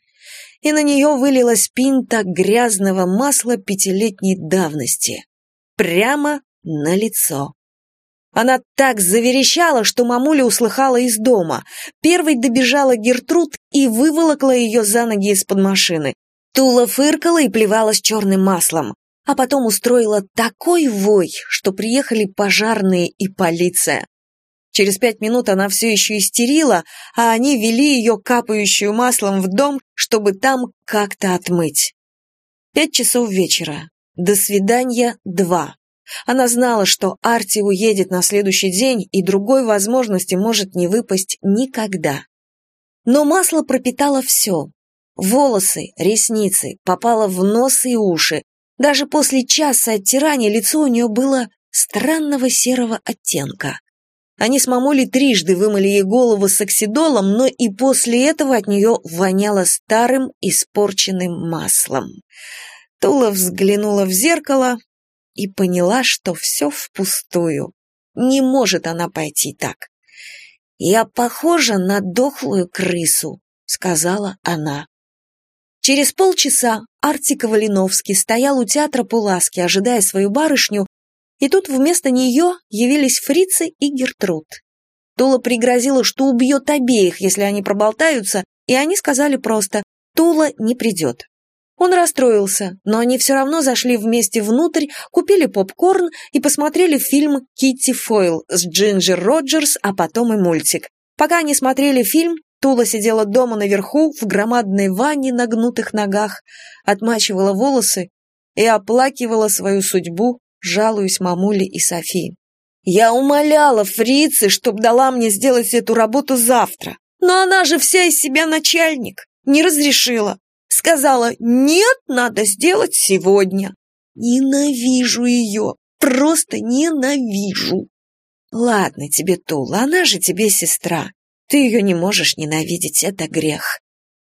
и на нее вылилась пинта грязного масла пятилетней давности. Прямо на лицо. Она так заверещала, что мамуля услыхала из дома. Первой добежала Гертруд и выволокла ее за ноги из-под машины. Тула фыркала и плевалась черным маслом. А потом устроила такой вой, что приехали пожарные и полиция. Через пять минут она все еще истерила, а они вели ее капающую маслом в дом, чтобы там как-то отмыть. Пять часов вечера. До свидания, два. Она знала, что Арти уедет на следующий день, и другой возможности может не выпасть никогда. Но масло пропитало все. Волосы, ресницы, попало в нос и уши. Даже после часа оттирания лицо у нее было странного серого оттенка. Они с мамулей трижды вымыли ей голову с оксидолом, но и после этого от нее воняло старым испорченным маслом. Тула взглянула в зеркало и поняла, что все впустую. Не может она пойти так. «Я похожа на дохлую крысу», — сказала она. Через полчаса Артик Валиновский стоял у театра Пуласки, ожидая свою барышню, и тут вместо нее явились фрицы и Гертруд. Тула пригрозила, что убьет обеих, если они проболтаются, и они сказали просто «Тула не придет». Он расстроился, но они все равно зашли вместе внутрь, купили попкорн и посмотрели фильм «Китти Фойл» с Джинджер Роджерс, а потом и мультик. Пока они смотрели фильм, Тула сидела дома наверху, в громадной ванне на гнутых ногах, отмачивала волосы и оплакивала свою судьбу, жалуясь мамуле и Софии. «Я умоляла фрицы, чтоб дала мне сделать эту работу завтра, но она же вся из себя начальник, не разрешила. Сказала, нет, надо сделать сегодня. Ненавижу ее, просто ненавижу. Ладно тебе, Тула, она же тебе сестра. Ты ее не можешь ненавидеть, это грех.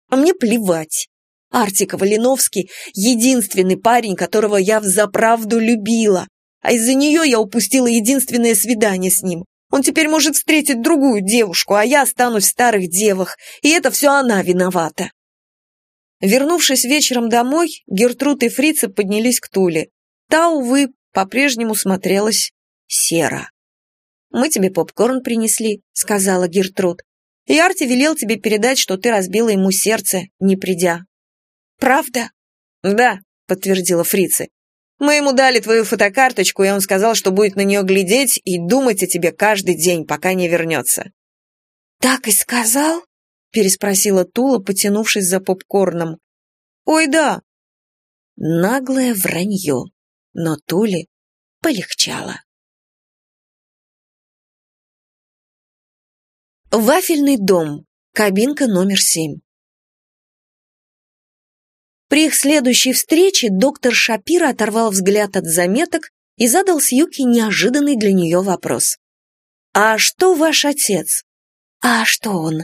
А мне плевать. Артик Валиновский — единственный парень, которого я взаправду любила. А из-за нее я упустила единственное свидание с ним. Он теперь может встретить другую девушку, а я останусь в старых девах, и это все она виновата. Вернувшись вечером домой, Гертруд и Фрица поднялись к Туле. Та, увы, по-прежнему смотрелась серо. «Мы тебе попкорн принесли», — сказала Гертруд. «И Арти велел тебе передать, что ты разбила ему сердце, не придя». «Правда?» «Да», — подтвердила Фрица. «Мы ему дали твою фотокарточку, и он сказал, что будет на нее глядеть и думать о тебе каждый день, пока не вернется». «Так и сказал?» переспросила Тула, потянувшись за попкорном. «Ой, да!» Наглое вранье, но Туле полегчало. Вафельный дом, кабинка номер семь. При их следующей встрече доктор Шапира оторвал взгляд от заметок и задал Сьюки неожиданный для нее вопрос. «А что ваш отец?» «А что он?»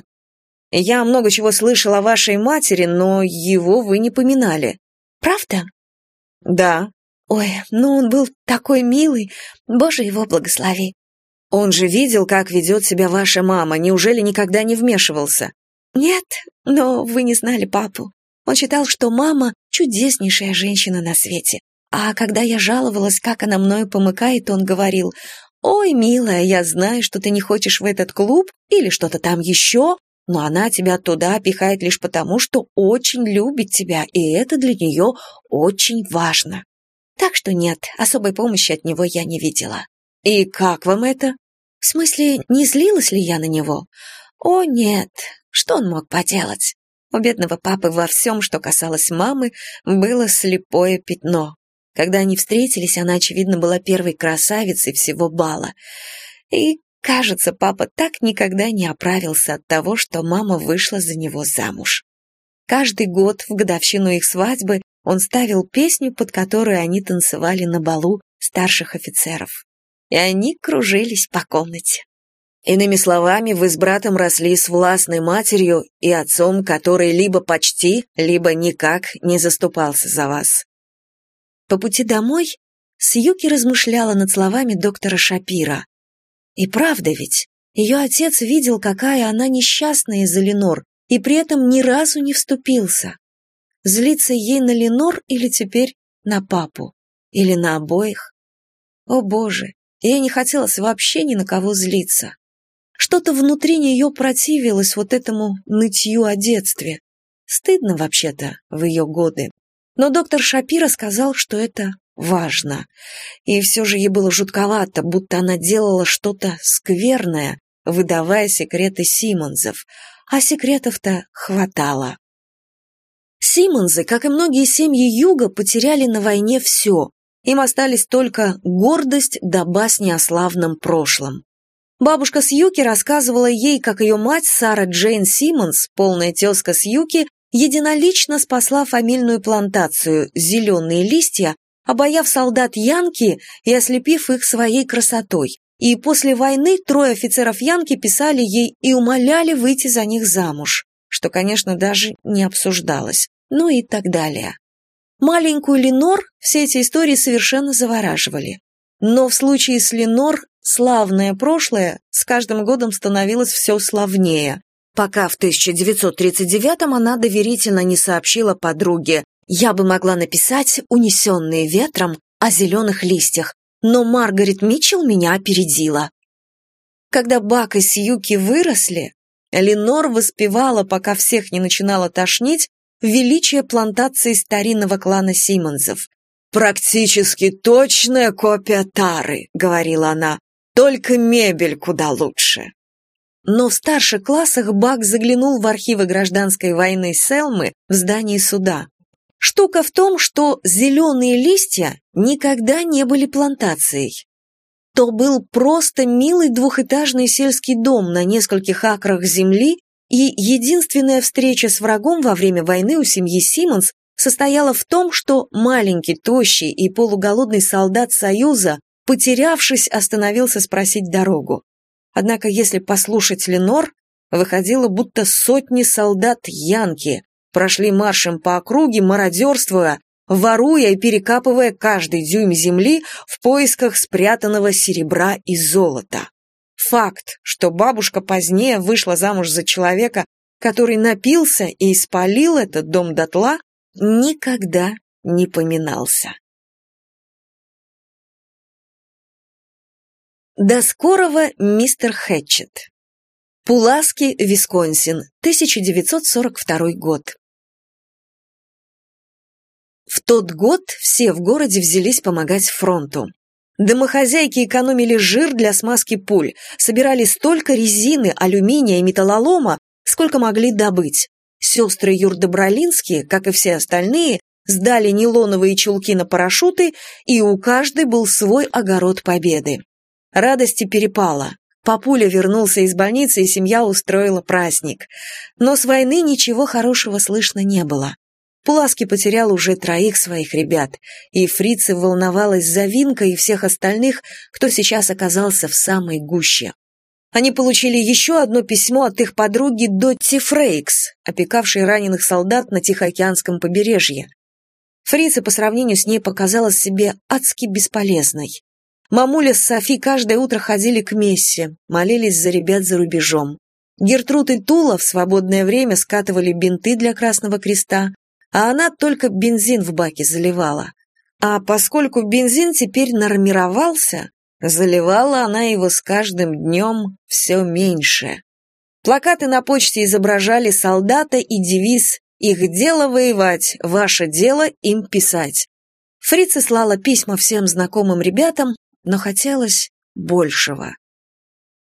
Я много чего слышал о вашей матери, но его вы не поминали. Правда? Да. Ой, ну он был такой милый, боже его благослови. Он же видел, как ведет себя ваша мама, неужели никогда не вмешивался? Нет, но вы не знали папу. Он считал, что мама — чудеснейшая женщина на свете. А когда я жаловалась, как она мною помыкает, он говорил, «Ой, милая, я знаю, что ты не хочешь в этот клуб или что-то там еще, но она тебя туда пихает лишь потому, что очень любит тебя, и это для нее очень важно. Так что нет, особой помощи от него я не видела. И как вам это? В смысле, не злилась ли я на него? О, нет, что он мог поделать? У бедного папы во всем, что касалось мамы, было слепое пятно. Когда они встретились, она, очевидно, была первой красавицей всего бала. И Кажется, папа так никогда не оправился от того, что мама вышла за него замуж. Каждый год в годовщину их свадьбы он ставил песню, под которую они танцевали на балу старших офицеров. И они кружились по комнате. Иными словами, вы с братом росли с властной матерью и отцом, который либо почти, либо никак не заступался за вас. По пути домой Сьюки размышляла над словами доктора Шапира. И правда ведь, ее отец видел, какая она несчастная из-за Ленор, и при этом ни разу не вступился. Злиться ей на Ленор или теперь на папу? Или на обоих? О боже, ей не хотелось вообще ни на кого злиться. Что-то внутри нее противилось вот этому нытью о детстве. Стыдно вообще-то в ее годы. Но доктор Шапира сказал, что это важно. И все же ей было жутковато, будто она делала что-то скверное, выдавая секреты Симонзов, а секретов-то хватало. Симонзы, как и многие семьи Юга, потеряли на войне все. Им остались только гордость да басни о славном прошлом. Бабушка Сьюки рассказывала ей, как ее мать Сара Джейн Симмонс, полная тезка Сьюки, единолично спасла фамильную плантацию «Зеленые листья», обаяв солдат Янки и ослепив их своей красотой, и после войны трое офицеров Янки писали ей и умоляли выйти за них замуж, что, конечно, даже не обсуждалось, ну и так далее. Маленькую Ленор все эти истории совершенно завораживали. Но в случае с Ленор славное прошлое с каждым годом становилось все славнее, пока в 1939-м она доверительно не сообщила подруге «Я бы могла написать «Унесенные ветром» о зеленых листьях, но Маргарет Митчелл меня опередила». Когда Бак и Сьюки выросли, Ленор воспевала, пока всех не начинала тошнить, величие плантации старинного клана Симмонсов. «Практически точная копия Тары», — говорила она, — «только мебель куда лучше». Но в старших классах Бак заглянул в архивы гражданской войны Селмы в здании суда. Штука в том, что зеленые листья никогда не были плантацией. То был просто милый двухэтажный сельский дом на нескольких акрах земли, и единственная встреча с врагом во время войны у семьи Симмонс состояла в том, что маленький, тощий и полуголодный солдат Союза, потерявшись, остановился спросить дорогу. Однако, если послушать Ленор, выходило, будто сотни солдат Янки прошли маршем по округе, мародерствуя, воруя и перекапывая каждый дюйм земли в поисках спрятанного серебра и золота. Факт, что бабушка позднее вышла замуж за человека, который напился и испалил этот дом дотла, никогда не поминался. До скорого, мистер Хэтчет. Пуласки, Висконсин, 1942 год. В тот год все в городе взялись помогать фронту. Домохозяйки экономили жир для смазки пуль, собирали столько резины, алюминия и металлолома, сколько могли добыть. Сестры Юрдобролинские, как и все остальные, сдали нейлоновые чулки на парашюты, и у каждой был свой огород победы. Радости перепало. Папуля вернулся из больницы, и семья устроила праздник. Но с войны ничего хорошего слышно не было. Пуласки потерял уже троих своих ребят, и фрица волновалась за Винка и всех остальных, кто сейчас оказался в самой гуще. Они получили еще одно письмо от их подруги Дотти Фрейкс, опекавшей раненых солдат на Тихоокеанском побережье. Фрица по сравнению с ней показалась себе адски бесполезной. Мамуля с Софи каждое утро ходили к мессе, молились за ребят за рубежом. Гертруд и Тула в свободное время скатывали бинты для Красного Креста, а она только бензин в баке заливала. А поскольку бензин теперь нормировался, заливала она его с каждым днем все меньше. Плакаты на почте изображали солдата и девиз «Их дело воевать, ваше дело им писать». Фрица слала письма всем знакомым ребятам, но хотелось большего.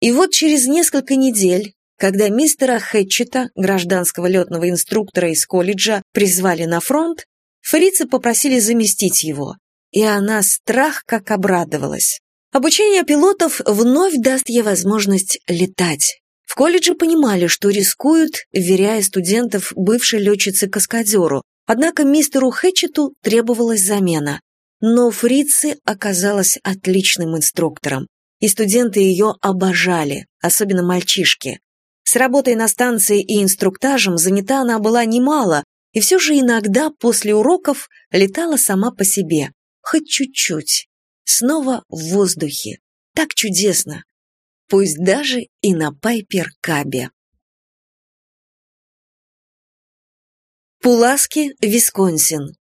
И вот через несколько недель, когда мистера Хэтчета, гражданского летного инструктора из колледжа, призвали на фронт, фрицы попросили заместить его, и она страх как обрадовалась. Обучение пилотов вновь даст ей возможность летать. В колледже понимали, что рискуют, вверяя студентов бывшей летчице-каскадеру, однако мистеру Хэтчету требовалась замена. Но Фрицы оказалась отличным инструктором, и студенты ее обожали, особенно мальчишки. С работой на станции и инструктажем занята она была немало, и все же иногда после уроков летала сама по себе, хоть чуть-чуть. Снова в воздухе. Так чудесно. Пусть даже и на Пайпер-Кабе. Пуласки, Висконсин.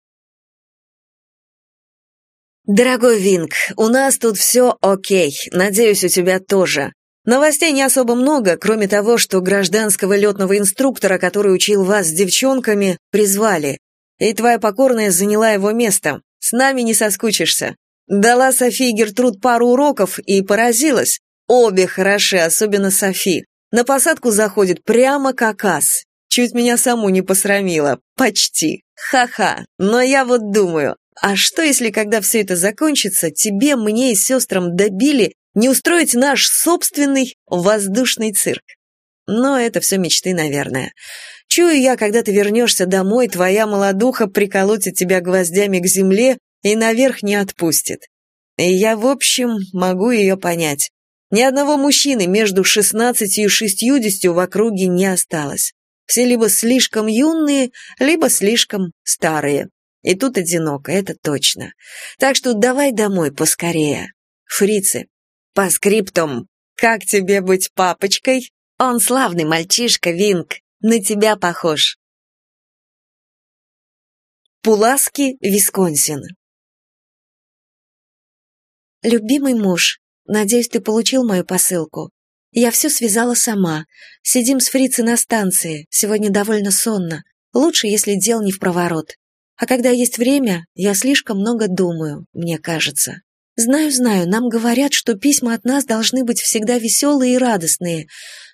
«Дорогой Винг, у нас тут все окей, надеюсь, у тебя тоже. Новостей не особо много, кроме того, что гражданского летного инструктора, который учил вас с девчонками, призвали. И твоя покорная заняла его место. С нами не соскучишься. Дала Софии Гертруд пару уроков и поразилась. Обе хороши, особенно Софи. На посадку заходит прямо как ас. Чуть меня саму не посрамила. Почти. Ха-ха. Но я вот думаю, а что, если, когда все это закончится, тебе, мне и сестрам добили не устроить наш собственный воздушный цирк? Но это все мечты, наверное. Чую я, когда ты вернешься домой, твоя молодуха приколотит тебя гвоздями к земле и наверх не отпустит. И я, в общем, могу ее понять. Ни одного мужчины между 16 и 60 в округе не осталось. Все либо слишком юные, либо слишком старые. И тут одиноко, это точно. Так что давай домой поскорее. Фрицы, по скриптум, как тебе быть папочкой? Он славный мальчишка, Винг, на тебя похож. Пуласки, Висконсин. Любимый муж, надеюсь, ты получил мою посылку. Я все связала сама. Сидим с фрицей на станции, сегодня довольно сонно. Лучше, если дел не в проворот. А когда есть время, я слишком много думаю, мне кажется. Знаю, знаю, нам говорят, что письма от нас должны быть всегда веселые и радостные.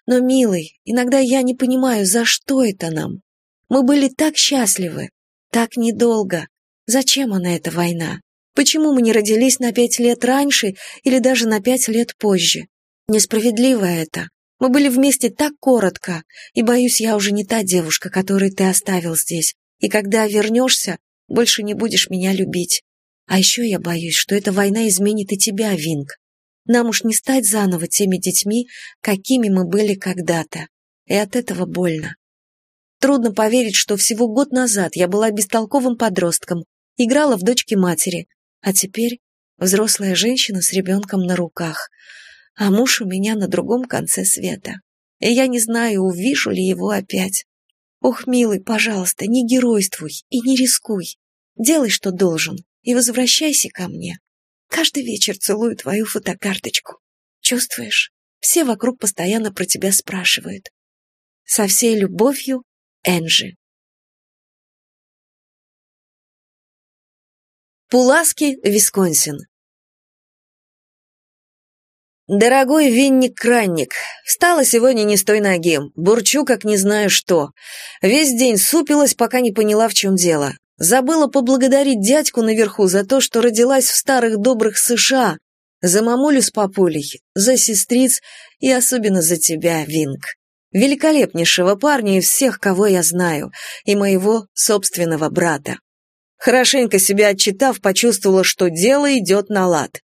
Но, милый, иногда я не понимаю, за что это нам. Мы были так счастливы, так недолго. Зачем она эта война? Почему мы не родились на пять лет раньше или даже на пять лет позже? Несправедливо это. Мы были вместе так коротко, и, боюсь, я уже не та девушка, которую ты оставил здесь. И когда вернешься, больше не будешь меня любить. А еще я боюсь, что эта война изменит и тебя, Винг. Нам уж не стать заново теми детьми, какими мы были когда-то. И от этого больно. Трудно поверить, что всего год назад я была бестолковым подростком, играла в дочки матери, а теперь взрослая женщина с ребенком на руках, а муж у меня на другом конце света. И я не знаю, увижу ли его опять. Ох, милый, пожалуйста, не геройствуй и не рискуй. Делай, что должен, и возвращайся ко мне. Каждый вечер целую твою фотокарточку. Чувствуешь? Все вокруг постоянно про тебя спрашивают. Со всей любовью, Энджи. Пуласки, Висконсин. Дорогой Винник-Кранник, встала сегодня не с той ноги, бурчу, как не знаю что. Весь день супилась, пока не поняла, в чем дело. Забыла поблагодарить дядьку наверху за то, что родилась в старых добрых США, за мамулю с папулей, за сестриц и особенно за тебя, Винг. Великолепнейшего парня из всех, кого я знаю, и моего собственного брата. Хорошенько себя отчитав, почувствовала, что дело идет на лад.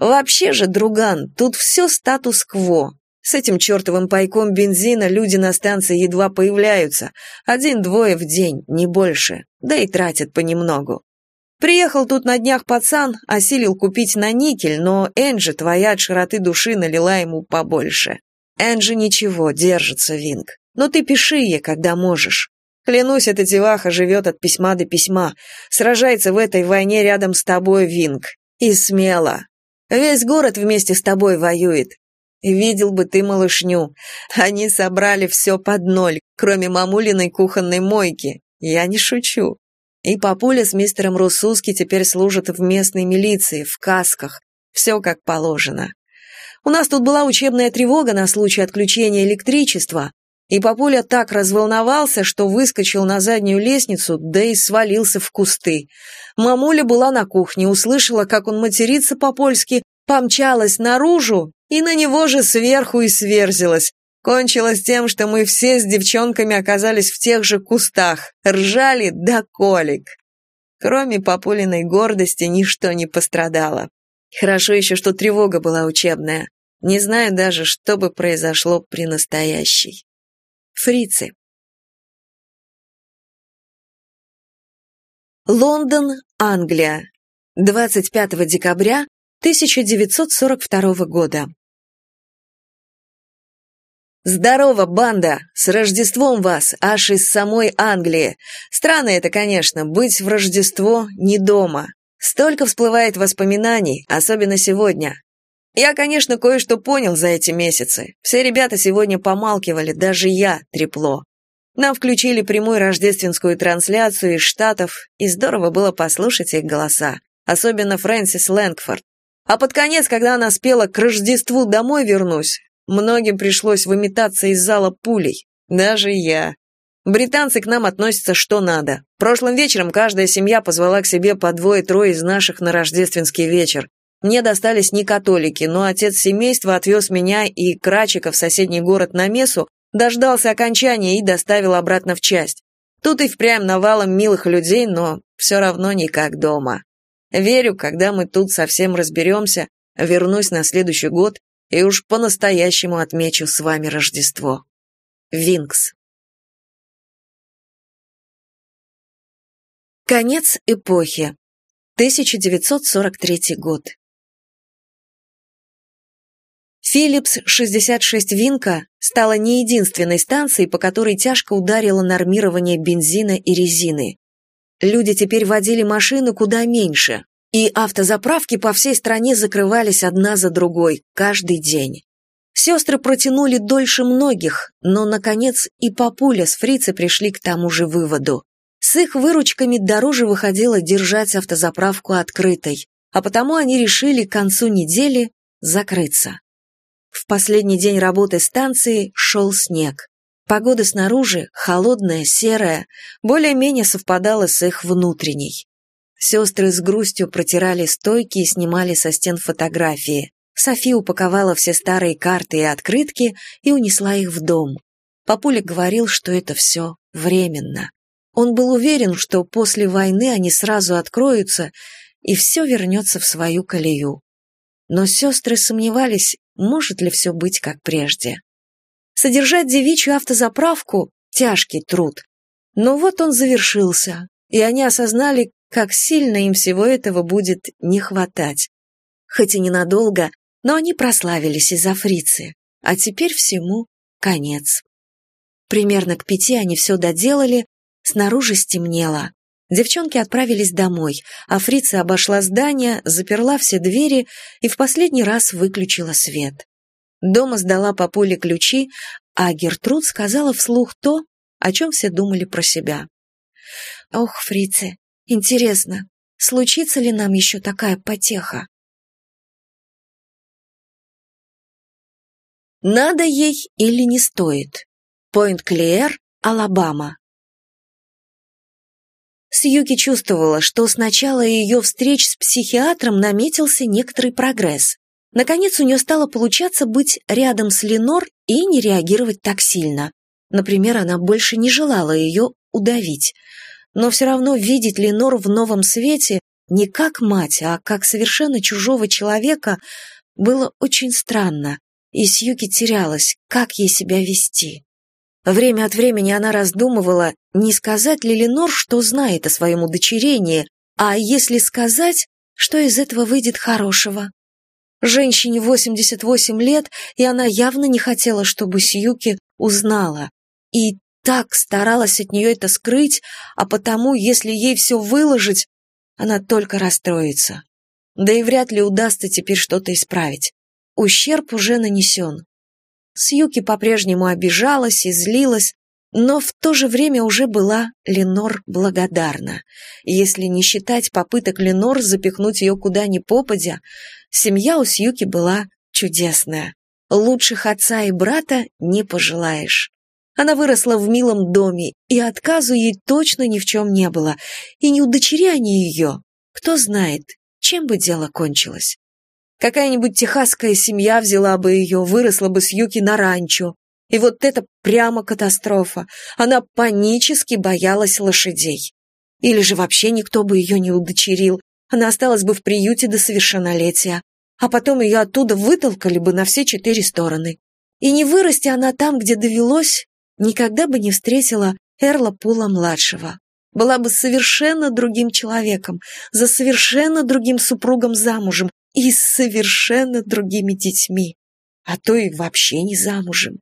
Вообще же, друган, тут все статус-кво. С этим чертовым пайком бензина люди на станции едва появляются. Один-двое в день, не больше. Да и тратят понемногу. Приехал тут на днях пацан, осилил купить на никель, но Энджи, твоя от широты души, налила ему побольше. Энджи ничего, держится, Винг. Но ты пиши ей, когда можешь. Клянусь, эта деваха живет от письма до письма, сражается в этой войне рядом с тобой, Винг. И смело. Весь город вместе с тобой воюет. Видел бы ты малышню. Они собрали все под ноль, кроме мамулиной кухонной мойки. Я не шучу. И папуля с мистером Русуски теперь служат в местной милиции, в касках. Все как положено. У нас тут была учебная тревога на случай отключения электричества, и папуля так разволновался, что выскочил на заднюю лестницу, да и свалился в кусты. Мамуля была на кухне, услышала, как он матерится по-польски, помчалась наружу и на него же сверху и сверзилась. Кончилось тем, что мы все с девчонками оказались в тех же кустах, ржали до колик. Кроме папулиной гордости ничто не пострадало. Хорошо еще, что тревога была учебная. Не знаю даже, что бы произошло при настоящей. Фрицы. Лондон, Англия. 25 декабря 1942 года. «Здорово, банда! С Рождеством вас, аж из самой Англии! Странно это, конечно, быть в Рождество не дома. Столько всплывает воспоминаний, особенно сегодня. Я, конечно, кое-что понял за эти месяцы. Все ребята сегодня помалкивали, даже я, трепло. Нам включили прямую рождественскую трансляцию из Штатов, и здорово было послушать их голоса, особенно Фрэнсис Лэнгфорд. А под конец, когда она спела «К Рождеству домой вернусь», Многим пришлось выметаться из зала пулей. Даже я. Британцы к нам относятся что надо. Прошлым вечером каждая семья позвала к себе по двое-трое из наших на рождественский вечер. Мне достались не католики, но отец семейства отвез меня и Крачика в соседний город на мессу, дождался окончания и доставил обратно в часть. Тут и впрямь навалом милых людей, но все равно не как дома. Верю, когда мы тут совсем разберемся, вернусь на следующий год, и уж по-настоящему отмечу с вами Рождество. Винкс. Конец эпохи. 1943 год. Philips 66 Винка стала не единственной станцией, по которой тяжко ударило нормирование бензина и резины. Люди теперь водили машины куда меньше, и автозаправки по всей стране закрывались одна за другой, каждый день. Сестры протянули дольше многих, но, наконец, и папуля с фрицы пришли к тому же выводу. С их выручками дороже выходило держать автозаправку открытой, а потому они решили к концу недели закрыться. В последний день работы станции шел снег. Погода снаружи, холодная, серая, более-менее совпадала с их внутренней. Сестры с грустью протирали стойки и снимали со стен фотографии. Софи упаковала все старые карты и открытки и унесла их в дом. Папуля говорил, что это все временно. Он был уверен, что после войны они сразу откроются, и все вернется в свою колею. Но сестры сомневались, может ли все быть как прежде. Содержать девичью автозаправку – тяжкий труд. Но вот он завершился, и они осознали, как сильно им всего этого будет не хватать. Хоть и ненадолго, но они прославились из-за фрицы, а теперь всему конец. Примерно к пяти они все доделали, Снаружи стемнело. Девчонки отправились домой, а фрица обошла здание, заперла все двери и в последний раз выключила свет. Дома сдала папуле ключи, а Гертруд сказала вслух то, о чем все думали про себя. «Ох, фрицы, интересно, случится ли нам еще такая потеха?» Надо ей или не стоит? Пойнт-Клеер, Алабама. Сьюки чувствовала, что с начала ее встреч с психиатром наметился некоторый прогресс. Наконец у нее стало получаться быть рядом с Ленор и не реагировать так сильно. Например, она больше не желала ее удавить. Но все равно видеть Ленор в новом свете не как мать, а как совершенно чужого человека было очень странно, и Сьюки терялась, как ей себя вести. Время от времени она раздумывала, не сказать ли Ленор, что знает о своем удочерении, а если сказать, что из этого выйдет хорошего. Женщине 88 лет, и она явно не хотела, чтобы Сьюки узнала. И так старалась от нее это скрыть, а потому, если ей все выложить, она только расстроится. Да и вряд ли удастся теперь что-то исправить. Ущерб уже нанесен. Сьюки по-прежнему обижалась и злилась, но в то же время уже была Ленор благодарна. Если не считать попыток Ленор запихнуть ее куда ни попадя, семья у Сьюки была чудесная. Лучших отца и брата не пожелаешь. Она выросла в милом доме, и отказу ей точно ни в чем не было. И не удочери они ее. Кто знает, чем бы дело кончилось. Какая-нибудь техасская семья взяла бы ее, выросла бы с Юки на ранчо. И вот это прямо катастрофа. Она панически боялась лошадей. Или же вообще никто бы ее не удочерил. Она осталась бы в приюте до совершеннолетия. А потом ее оттуда вытолкали бы на все четыре стороны. И не вырасти она там, где довелось, никогда бы не встретила Эрла Пула-младшего. Была бы совершенно другим человеком, за совершенно другим супругом замужем, и с совершенно другими детьми, а то и вообще не замужем.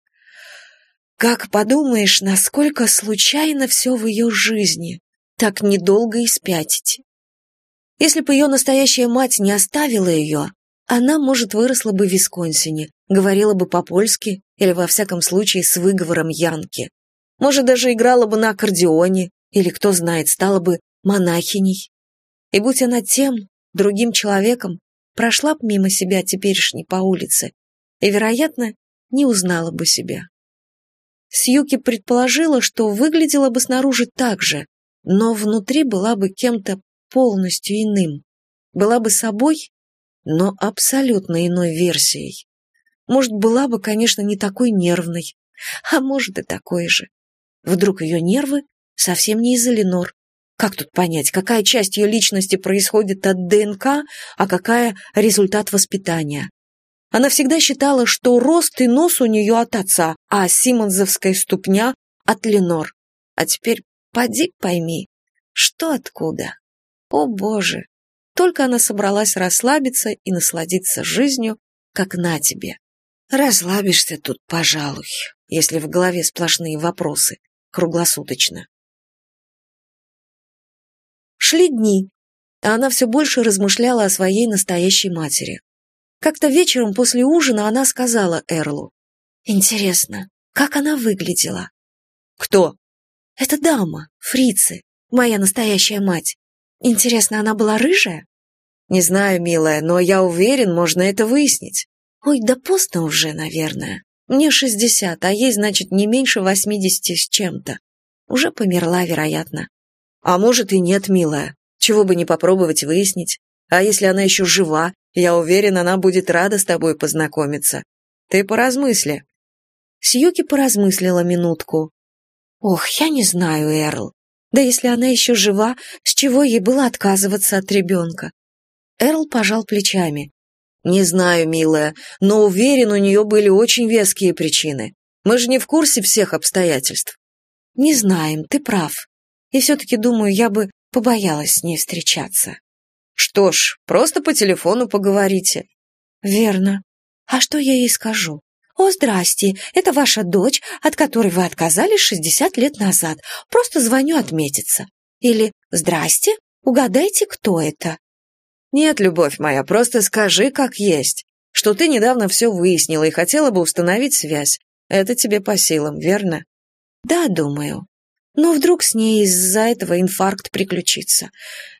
Как подумаешь, насколько случайно все в ее жизни, так недолго и. Если бы ее настоящая мать не оставила ее, она, может, выросла бы в Висконсине, говорила бы по-польски или, во всяком случае, с выговором Янки. Может, даже играла бы на аккордеоне, или, кто знает, стала бы монахиней. И будь она тем, другим человеком, прошла б мимо себя теперешней по улице и, вероятно, не узнала бы себя. Сьюки предположила, что выглядела бы снаружи так же, но внутри была бы кем-то полностью иным, была бы собой, но абсолютно иной версией. Может, была бы, конечно, не такой нервной, а может и такой же. Вдруг ее нервы совсем не из-за Ленор, как тут понять, какая часть ее личности происходит от ДНК, а какая – результат воспитания? Она всегда считала, что рост и нос у нее от отца, а симонзовская ступня от Ленор. А теперь поди пойми, что откуда. О боже! Только она собралась расслабиться и насладиться жизнью, как на тебе. Расслабишься тут, пожалуй, если в голове сплошные вопросы, круглосуточно. Шли дни, а она все больше размышляла о своей настоящей матери. Как-то вечером после ужина она сказала Эрлу. «Интересно, как она выглядела?» «Кто?» «Это дама, фрицы, моя настоящая мать. Интересно, она была рыжая?» «Не знаю, милая, но я уверен, можно это выяснить». «Ой, да поздно уже, наверное. Мне шестьдесят, а ей, значит, не меньше восьмидесяти с чем-то. Уже померла, вероятно. А может и нет, милая. Чего бы не попробовать выяснить. А если она еще жива, я уверен, она будет рада с тобой познакомиться. Ты поразмысли». Сьюки поразмыслила минутку. «Ох, я не знаю, Эрл. Да если она еще жива, с чего ей было отказываться от ребенка?» Эрл пожал плечами. «Не знаю, милая, но уверен, у нее были очень веские причины. Мы же не в курсе всех обстоятельств». «Не знаем, ты прав. И все-таки, думаю, я бы побоялась с ней встречаться. Что ж, просто по телефону поговорите. Верно. А что я ей скажу? «О, здрасте, это ваша дочь, от которой вы отказались 60 лет назад. Просто звоню отметиться». Или «Здрасте, угадайте, кто это?» «Нет, любовь моя, просто скажи, как есть, что ты недавно все выяснила и хотела бы установить связь. Это тебе по силам, верно?» «Да, думаю. Но вдруг с ней из-за этого инфаркт приключится.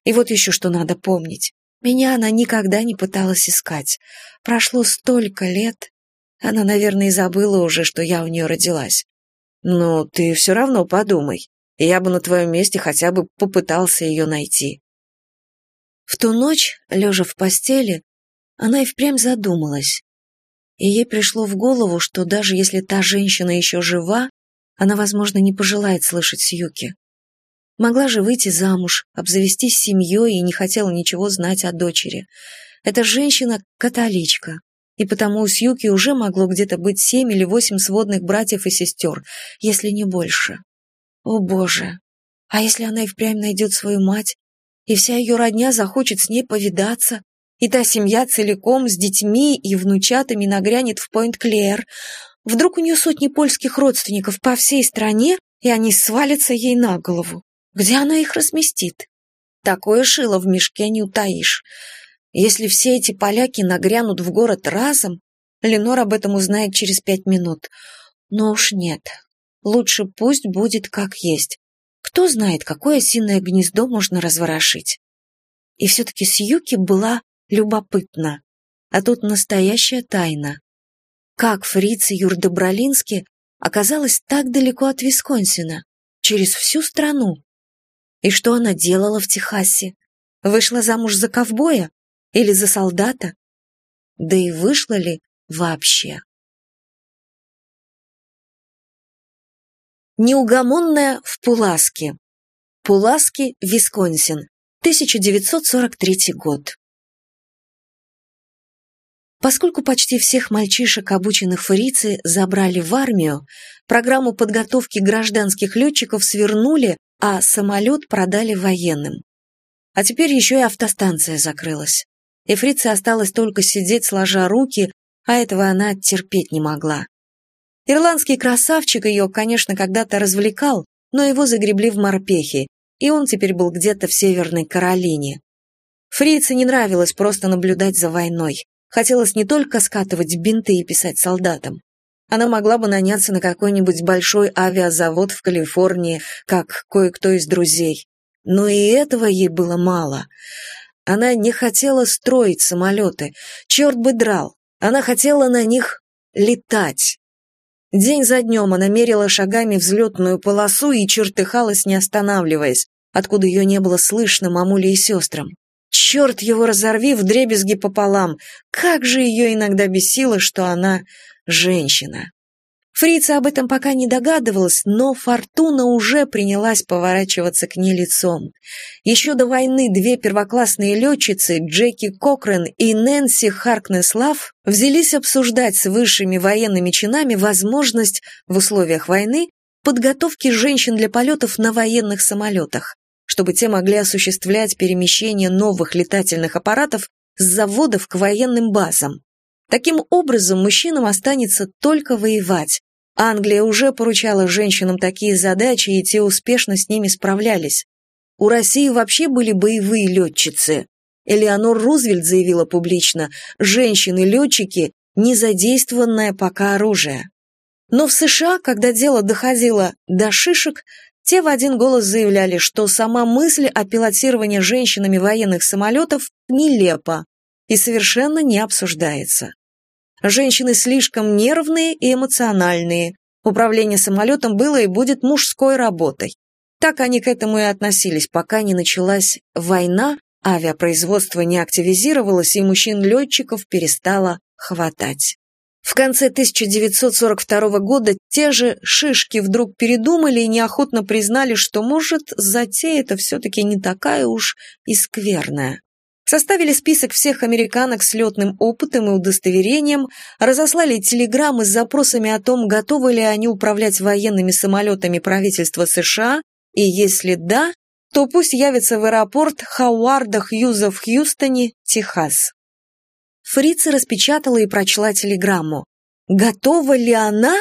И вот еще что надо помнить. Меня она никогда не пыталась искать. Прошло столько лет. Она, наверное, и забыла уже, что я у нее родилась. Ну, ты все равно подумай. Я бы на твоем месте хотя бы попытался ее найти. В ту ночь, лежа в постели, она и впрямь задумалась. И ей пришло в голову, что даже если та женщина еще жива, она, возможно, не пожелает слышать Сьюки. Могла же выйти замуж, обзавестись семьей и не хотела ничего знать о дочери. Эта женщина — католичка, и потому у Сьюки уже могло где-то быть семь или восемь сводных братьев и сестер, если не больше. О боже! А если она и впрямь найдет свою мать, и вся ее родня захочет с ней повидаться, и та семья целиком с детьми и внучатами нагрянет в Пойнт-Клеер, Вдруг у нее сотни польских родственников по всей стране, и они свалятся ей на голову. Где она их разместит? Такое шило в мешке не утаишь. Если все эти поляки нагрянут в город разом, Ленор об этом узнает через пять минут. Но уж нет. Лучше пусть будет как есть. Кто знает, какое осиное гнездо можно разворошить. И все-таки Сьюки была любопытна. А тут настоящая тайна. Как фрица Юрдобролински оказалась так далеко от Висконсина, через всю страну? И что она делала в Техасе? Вышла замуж за ковбоя или за солдата? Да и вышла ли вообще? Неугомонная в Пуласке. Пуласки, Висконсин, 1943 год. Поскольку почти всех мальчишек, обученных фарицы, забрали в армию, программу подготовки гражданских летчиков свернули, а самолет продали военным. А теперь еще и автостанция закрылась. И фрице осталось только сидеть сложа руки, а этого она терпеть не могла. Ирландский красавчик ее, конечно, когда-то развлекал, но его загребли в морпехи, и он теперь был где-то в Северной Каролине. Фрице не нравилось просто наблюдать за войной. Хотелось не только скатывать бинты и писать солдатам. Она могла бы наняться на какой-нибудь большой авиазавод в Калифорнии, как кое-кто из друзей. Но и этого ей было мало. Она не хотела строить самолеты. Черт бы драл. Она хотела на них летать. День за днем она мерила шагами взлетную полосу и чертыхалась, не останавливаясь, откуда ее не было слышно мамуле и сестрам. Черт его разорви в дребезги пополам. Как же ее иногда бесило, что она женщина. Фрица об этом пока не догадывалась, но Фортуна уже принялась поворачиваться к ней лицом. Еще до войны две первоклассные летчицы, Джеки Кокрен и Нэнси Харкнеслав, взялись обсуждать с высшими военными чинами возможность в условиях войны подготовки женщин для полетов на военных самолетах, чтобы те могли осуществлять перемещение новых летательных аппаратов с заводов к военным базам. Таким образом, мужчинам останется только воевать. Англия уже поручала женщинам такие задачи, и те успешно с ними справлялись. У России вообще были боевые летчицы. Элеонор Рузвельт заявила публично, женщины-летчики – незадействованное пока оружие. Но в США, когда дело доходило до шишек, те в один голос заявляли, что сама мысль о пилотировании женщинами военных самолетов нелепа и совершенно не обсуждается. Женщины слишком нервные и эмоциональные. Управление самолетом было и будет мужской работой. Так они к этому и относились, пока не началась война, авиапроизводство не активизировалось и мужчин-летчиков перестало хватать. В конце 1942 года те же шишки вдруг передумали и неохотно признали, что, может, затея это все-таки не такая уж и скверная. Составили список всех американок с летным опытом и удостоверением, разослали телеграммы с запросами о том, готовы ли они управлять военными самолетами правительства США, и если да, то пусть явятся в аэропорт Хауарда Хьюза в Хьюстоне, Техас. Фрица распечатала и прочла телеграмму. «Готова ли она?»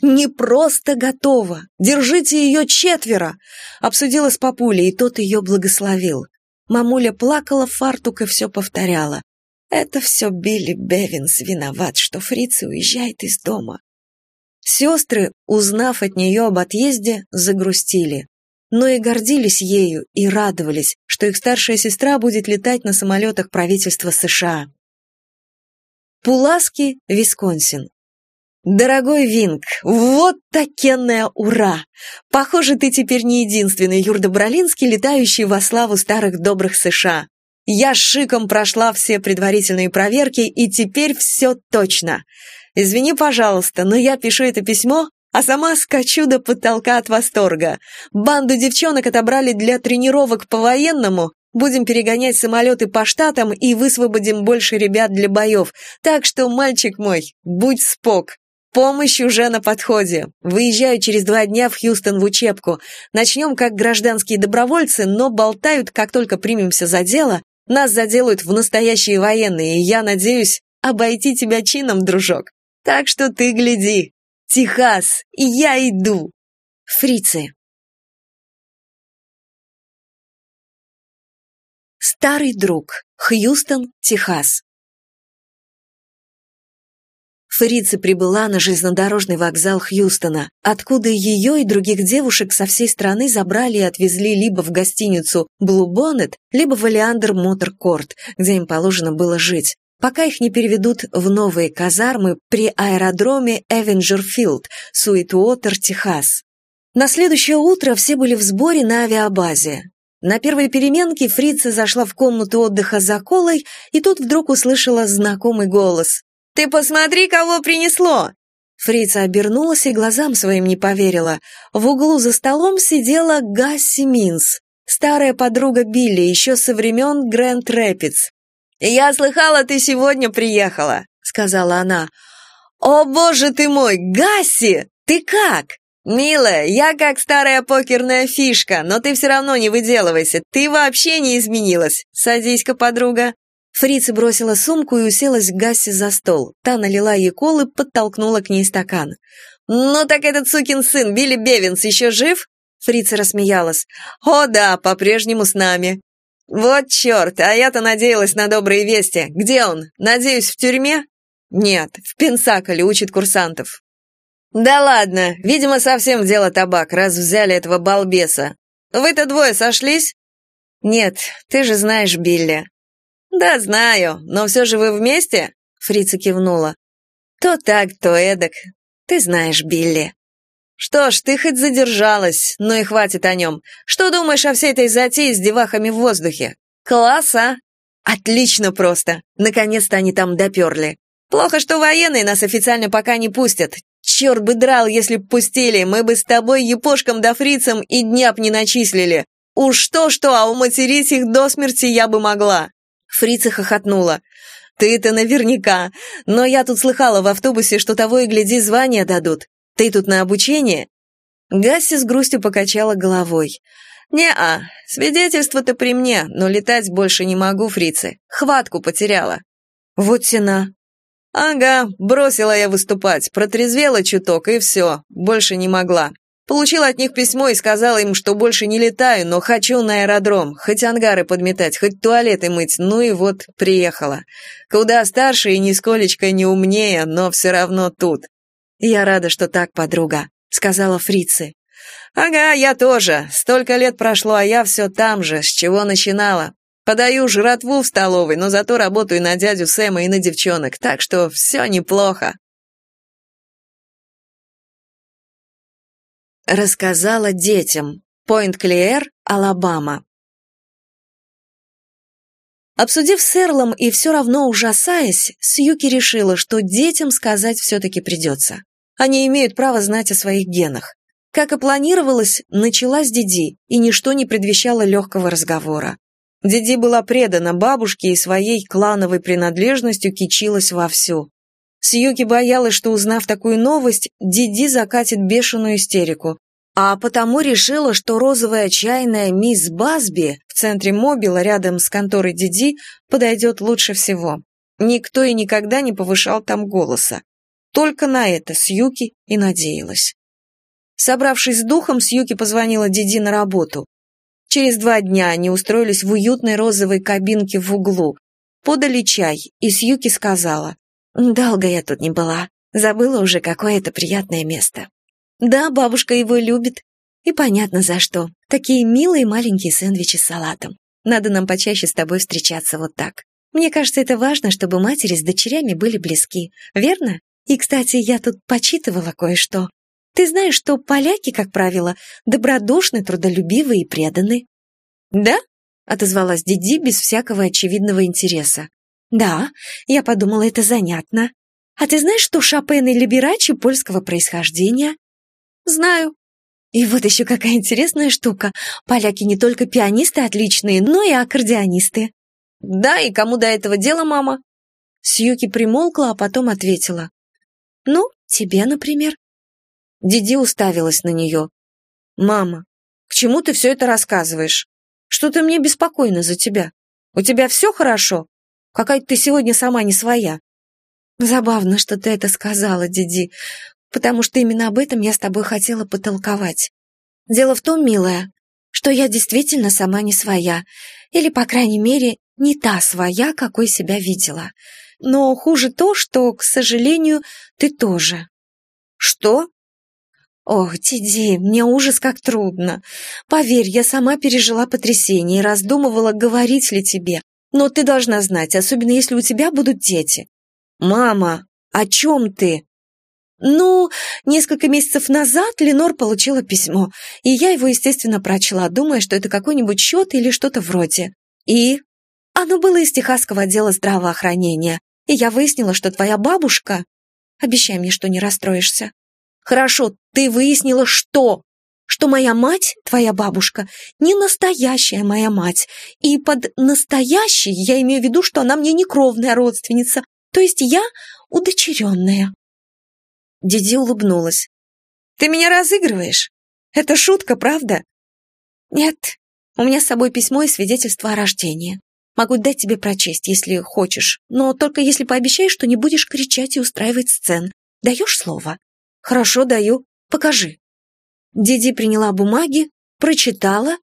«Не просто готова! Держите ее четверо!» Обсудила с папулей, и тот ее благословил. Мамуля плакала фартук и все повторяла. «Это все Билли Бевинс виноват, что Фрица уезжает из дома». Сестры, узнав от нее об отъезде, загрустили. Но и гордились ею, и радовались, что их старшая сестра будет летать на самолетах правительства США. Пуласки, Висконсин. «Дорогой Винг, вот такенная ура! Похоже, ты теперь не единственный Юрда Бролинский, летающий во славу старых добрых США. Я шиком прошла все предварительные проверки, и теперь все точно. Извини, пожалуйста, но я пишу это письмо, а сама скачу до потолка от восторга. Банду девчонок отобрали для тренировок по-военному, Будем перегонять самолеты по штатам и высвободим больше ребят для боев. Так что, мальчик мой, будь спок. Помощь уже на подходе. Выезжаю через два дня в Хьюстон в учебку. Начнем как гражданские добровольцы, но болтают, как только примемся за дело, нас заделают в настоящие военные, и я надеюсь обойти тебя чином, дружок. Так что ты гляди. Техас, и я иду. Фрицы. Старый друг. Хьюстон, Техас. Фрица прибыла на железнодорожный вокзал Хьюстона, откуда ее и других девушек со всей страны забрали и отвезли либо в гостиницу Bonnet, либо в Олеандр Мотор Корт, где им положено было жить, пока их не переведут в новые казармы при аэродроме Эвенджерфилд, Суитуотер, Техас. На следующее утро все были в сборе на авиабазе. На первой переменке фрица зашла в комнату отдыха за колой и тут вдруг услышала знакомый голос. «Ты посмотри, кого принесло!» Фрица обернулась и глазам своим не поверила. В углу за столом сидела Гасси Минс, старая подруга Билли, еще со времен Грэнд Рэпидс. «Я слыхала, ты сегодня приехала», — сказала она. «О, боже ты мой, Гасси, ты как?» «Милая, я как старая покерная фишка, но ты все равно не выделывайся, ты вообще не изменилась. Садись-ка, подруга». Фрица бросила сумку и уселась к Гассе за стол. Та налила ей колы, подтолкнула к ней стакан. «Ну так этот сукин сын, Билли Бевинс, еще жив?» Фрица рассмеялась. «О да, по-прежнему с нами». «Вот черт, а я-то надеялась на добрые вести. Где он? Надеюсь, в тюрьме?» «Нет, в Пенсаколе учит курсантов». «Да ладно, видимо, совсем в дело табак, раз взяли этого балбеса. Вы-то двое сошлись?» «Нет, ты же знаешь Билли». «Да, знаю, но все же вы вместе?» Фрица кивнула. «То так, то эдак. Ты знаешь Билли». «Что ж, ты хоть задержалась, но и хватит о нем. Что думаешь о всей этой затее с девахами в воздухе? Класс, а?» «Отлично просто. Наконец-то они там доперли. Плохо, что военные нас официально пока не пустят. Черт бы драл, если б пустили, мы бы с тобой епошкам да фрицам и дня б не начислили. Уж что-что, а уматерить их до смерти я бы могла. Фрица хохотнула. Ты-то наверняка, но я тут слыхала в автобусе, что того и гляди звания дадут. Ты тут на обучение? Гасси с грустью покачала головой. «Не-а, свидетельство-то при мне, но летать больше не могу, фрицы. Хватку потеряла». «Вот тена». «Ага, бросила я выступать, протрезвела чуток, и все, больше не могла. Получила от них письмо и сказала им, что больше не летаю, но хочу на аэродром, хоть ангары подметать, хоть туалеты мыть, ну и вот приехала. Куда старше и нисколечко не умнее, но все равно тут. Я рада, что так, подруга сказала фрицы. «Ага, я тоже. Столько лет прошло, а я все там же, с чего начинала. Подаю жратву в столовой, но зато работаю на дядю Сэма и на девчонок, так что все неплохо». Рассказала детям. Пойнт-Клиэр, Алабама. Обсудив с Эрлом и все равно ужасаясь, Сьюки решила, что детям сказать все-таки придется. Они имеют право знать о своих генах. Как и планировалось, началась Диди, и ничто не предвещало легкого разговора. Диди была предана бабушке и своей клановой принадлежностью кичилась вовсю. Сьюки боялась, что, узнав такую новость, Диди закатит бешеную истерику, а потому решила, что розовая чайная мисс Басби в центре мобила рядом с конторой Диди подойдет лучше всего. Никто и никогда не повышал там голоса. Только на это Сьюки и надеялась. Собравшись с духом, Сьюки позвонила Диди на работу. Через два дня они устроились в уютной розовой кабинке в углу. Подали чай, и Сьюки сказала, «Долго я тут не была, забыла уже, какое это приятное место». «Да, бабушка его любит. И понятно за что. Такие милые маленькие сэндвичи с салатом. Надо нам почаще с тобой встречаться вот так. Мне кажется, это важно, чтобы матери с дочерями были близки, верно?» И, кстати, я тут почитывала кое-что. Ты знаешь, что поляки, как правило, добродушны, трудолюбивы и преданы?» «Да?» — отозвалась Диди без всякого очевидного интереса. «Да, я подумала, это занятно. А ты знаешь, что Шопен и Либерачи польского происхождения?» «Знаю». «И вот еще какая интересная штука. Поляки не только пианисты отличные, но и аккордеонисты». «Да, и кому до этого дела, мама?» Сьюки примолкла, а потом ответила. Ну, тебе, например. Диди уставилась на нее. Мама, к чему ты все это рассказываешь? Что-то мне беспокойно за тебя. У тебя все хорошо? Какая-то ты сегодня сама не своя. Забавно, что ты это сказала, Диди, потому что именно об этом я с тобой хотела потолковать. Дело в том, милая, что я действительно сама не своя, или, по крайней мере, не та своя, какой себя видела. Но хуже то, что, к сожалению, ты тоже. Что? Ох, Тиди, мне ужас как трудно. Поверь, я сама пережила потрясение и раздумывала, говорить ли тебе. Но ты должна знать, особенно если у тебя будут дети. Мама, о чем ты? Ну, несколько месяцев назад Ленор получила письмо, и я его, естественно, прочла, думая, что это какой-нибудь счет или что-то вроде. И оно было из Техасского отдела здравоохранения и я выяснила, что твоя бабушка... Обещай мне, что не расстроишься. Хорошо, ты выяснила что? Что моя мать, твоя бабушка, не настоящая моя мать. И под «настоящей» я имею в виду, что она мне не кровная родственница, то есть я удочеренная. Диди улыбнулась. «Ты меня разыгрываешь? Это шутка, правда?» «Нет, у меня с собой письмо и свидетельство о рождении. Могу дать тебе прочесть, если хочешь, но только если пообещаешь, что не будешь кричать и устраивать сцен. Даешь слово? Хорошо, даю. Покажи. Диди приняла бумаги, прочитала,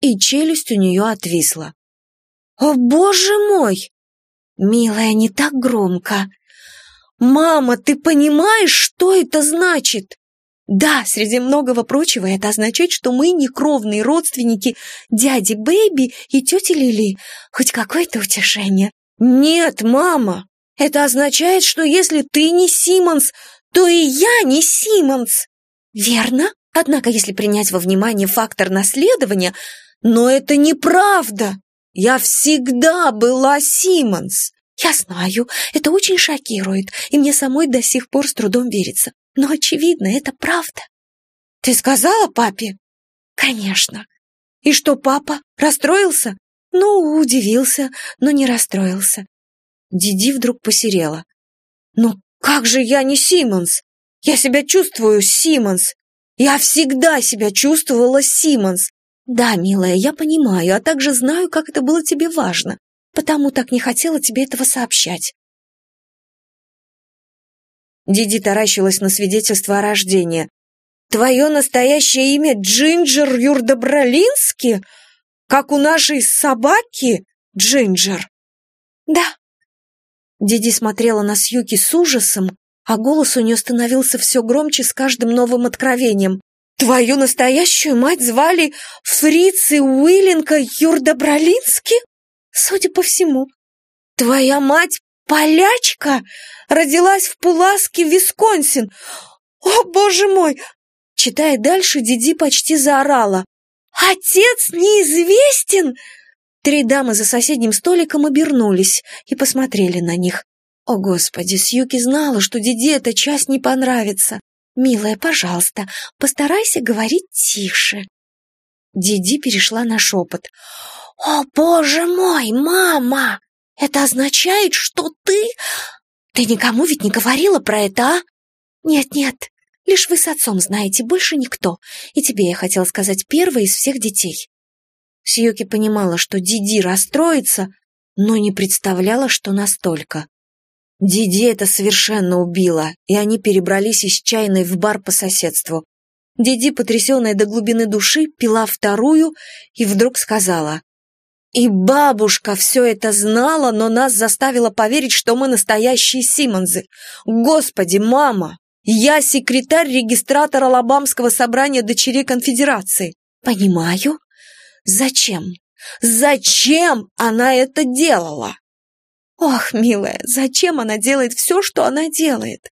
и челюсть у нее отвисла. «О, боже мой!» «Милая, не так громко!» «Мама, ты понимаешь, что это значит?» Да, среди многого прочего это означает, что мы не кровные родственники дяди Бэйби и тети Лили. Хоть какое-то утешение. Нет, мама, это означает, что если ты не Симмонс, то и я не Симмонс. Верно? Однако, если принять во внимание фактор наследования, но это неправда. Я всегда была Симмонс. Я знаю, это очень шокирует, и мне самой до сих пор с трудом верится. но, очевидно, это правда. Ты сказала папе? Конечно. И что, папа? Расстроился? Ну, удивился, но не расстроился. Диди вдруг посерела. «Но как же я не Симмонс? Я себя чувствую Симмонс. Я всегда себя чувствовала Симмонс. Да, милая, я понимаю, а также знаю, как это было тебе важно. Потому так не хотела тебе этого сообщать. Диди таращилась на свидетельство о рождении. «Твое настоящее имя Джинджер Юрдобролински? Как у нашей собаки Джинджер?» «Да». Диди смотрела на Сьюки с ужасом, а голос у нее становился все громче с каждым новым откровением. «Твою настоящую мать звали Фрицы Уиллинка Юрдобролински?» «Судя по всему». «Твоя мать полячка? Родилась в Пуласке, Висконсин? О, боже мой!» Читая дальше, Диди почти заорала. «Отец неизвестен!» Три дамы за соседним столиком обернулись и посмотрели на них. О, Господи, Сьюки знала, что Диди эта часть не понравится. «Милая, пожалуйста, постарайся говорить тише». Диди перешла на шепот. «О, боже мой, мама! Это означает, что ты... Ты никому ведь не говорила про это, а?» «Нет-нет, лишь вы с отцом знаете, больше никто. И тебе я хотела сказать первой из всех детей». Сьюки понимала, что Диди расстроится, но не представляла, что настолько. Диди это совершенно убило, и они перебрались из чайной в бар по соседству. Диди, потрясенная до глубины души, пила вторую и вдруг сказала. «И бабушка все это знала, но нас заставила поверить, что мы настоящие Симонзы. Господи, мама! Я секретарь регистратора Алабамского собрания дочерей конфедерации». «Понимаю. Зачем? Зачем она это делала?» Ох, милая, зачем она делает все, что она делает?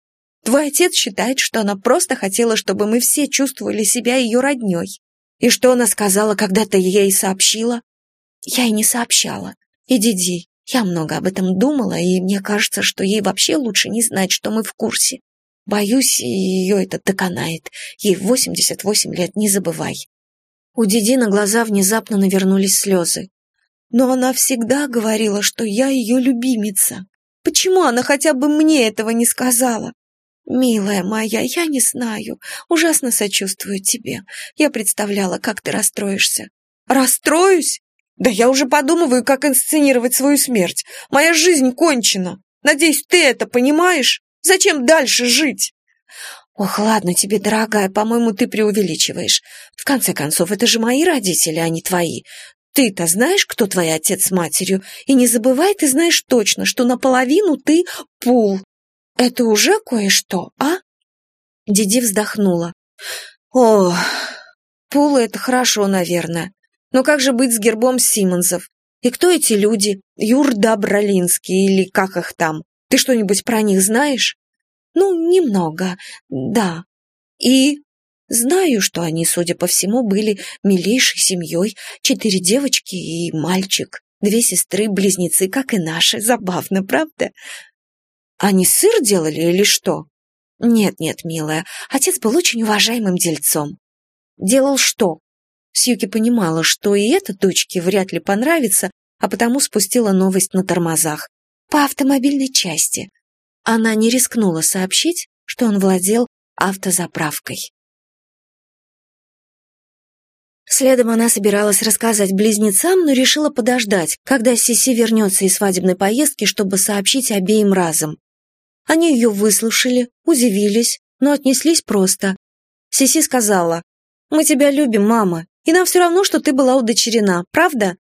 Твой отец считает, что она просто хотела, чтобы мы все чувствовали себя ее родней. И что она сказала, когда ты ей сообщила? Я и не сообщала. И Диди, я много об этом думала, и мне кажется, что ей вообще лучше не знать, что мы в курсе. Боюсь, ее это доконает. Ей 88 лет, не забывай. У Диди на глаза внезапно навернулись слезы. Но она всегда говорила, что я ее любимица. Почему она хотя бы мне этого не сказала? Милая моя, я не знаю. Ужасно сочувствую тебе. Я представляла, как ты расстроишься. Расстроюсь? Да я уже подумываю, как инсценировать свою смерть. Моя жизнь кончена. Надеюсь, ты это понимаешь? Зачем дальше жить? Ох, ладно тебе, дорогая, по-моему, ты преувеличиваешь. В конце концов, это же мои родители, а не твои. Ты-то знаешь, кто твой отец с матерью, и не забывай, ты знаешь точно, что наполовину ты пул. Это уже кое-что, а?» Диди вздохнула. «О, пулы — это хорошо, наверное. Но как же быть с гербом Симонсов? И кто эти люди? Юрда Бролинский или как их там? Ты что-нибудь про них знаешь?» «Ну, немного, да. И Знаю, что они, судя по всему, были милейшей семьей, четыре девочки и мальчик, две сестры-близнецы, как и наши. Забавно, правда? Они сыр делали или что? Нет-нет, милая, отец был очень уважаемым дельцом. Делал что? Сьюки понимала, что и это дочке вряд ли понравится, а потому спустила новость на тормозах. По автомобильной части. Она не рискнула сообщить, что он владел автозаправкой. Следом она собиралась рассказать близнецам, но решила подождать, когда Сиси вернется из свадебной поездки, чтобы сообщить обеим разом. Они ее выслушали, удивились, но отнеслись просто. Сиси сказала, «Мы тебя любим, мама, и нам все равно, что ты была удочерена, правда?»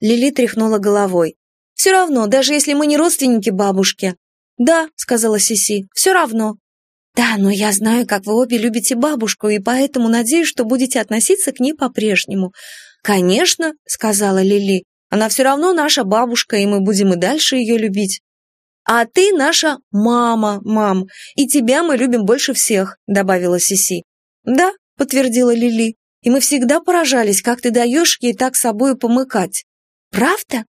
Лили тряхнула головой. «Все равно, даже если мы не родственники бабушки». «Да», — сказала Сиси, — «все равно». «Да, но я знаю, как вы обе любите бабушку, и поэтому надеюсь, что будете относиться к ней по-прежнему». «Конечно», — сказала Лили, — «она все равно наша бабушка, и мы будем и дальше ее любить». «А ты наша мама, мам, и тебя мы любим больше всех», — добавила Сиси. «Да», — подтвердила Лили, — «и мы всегда поражались, как ты даешь ей так собою помыкать». «Правда?»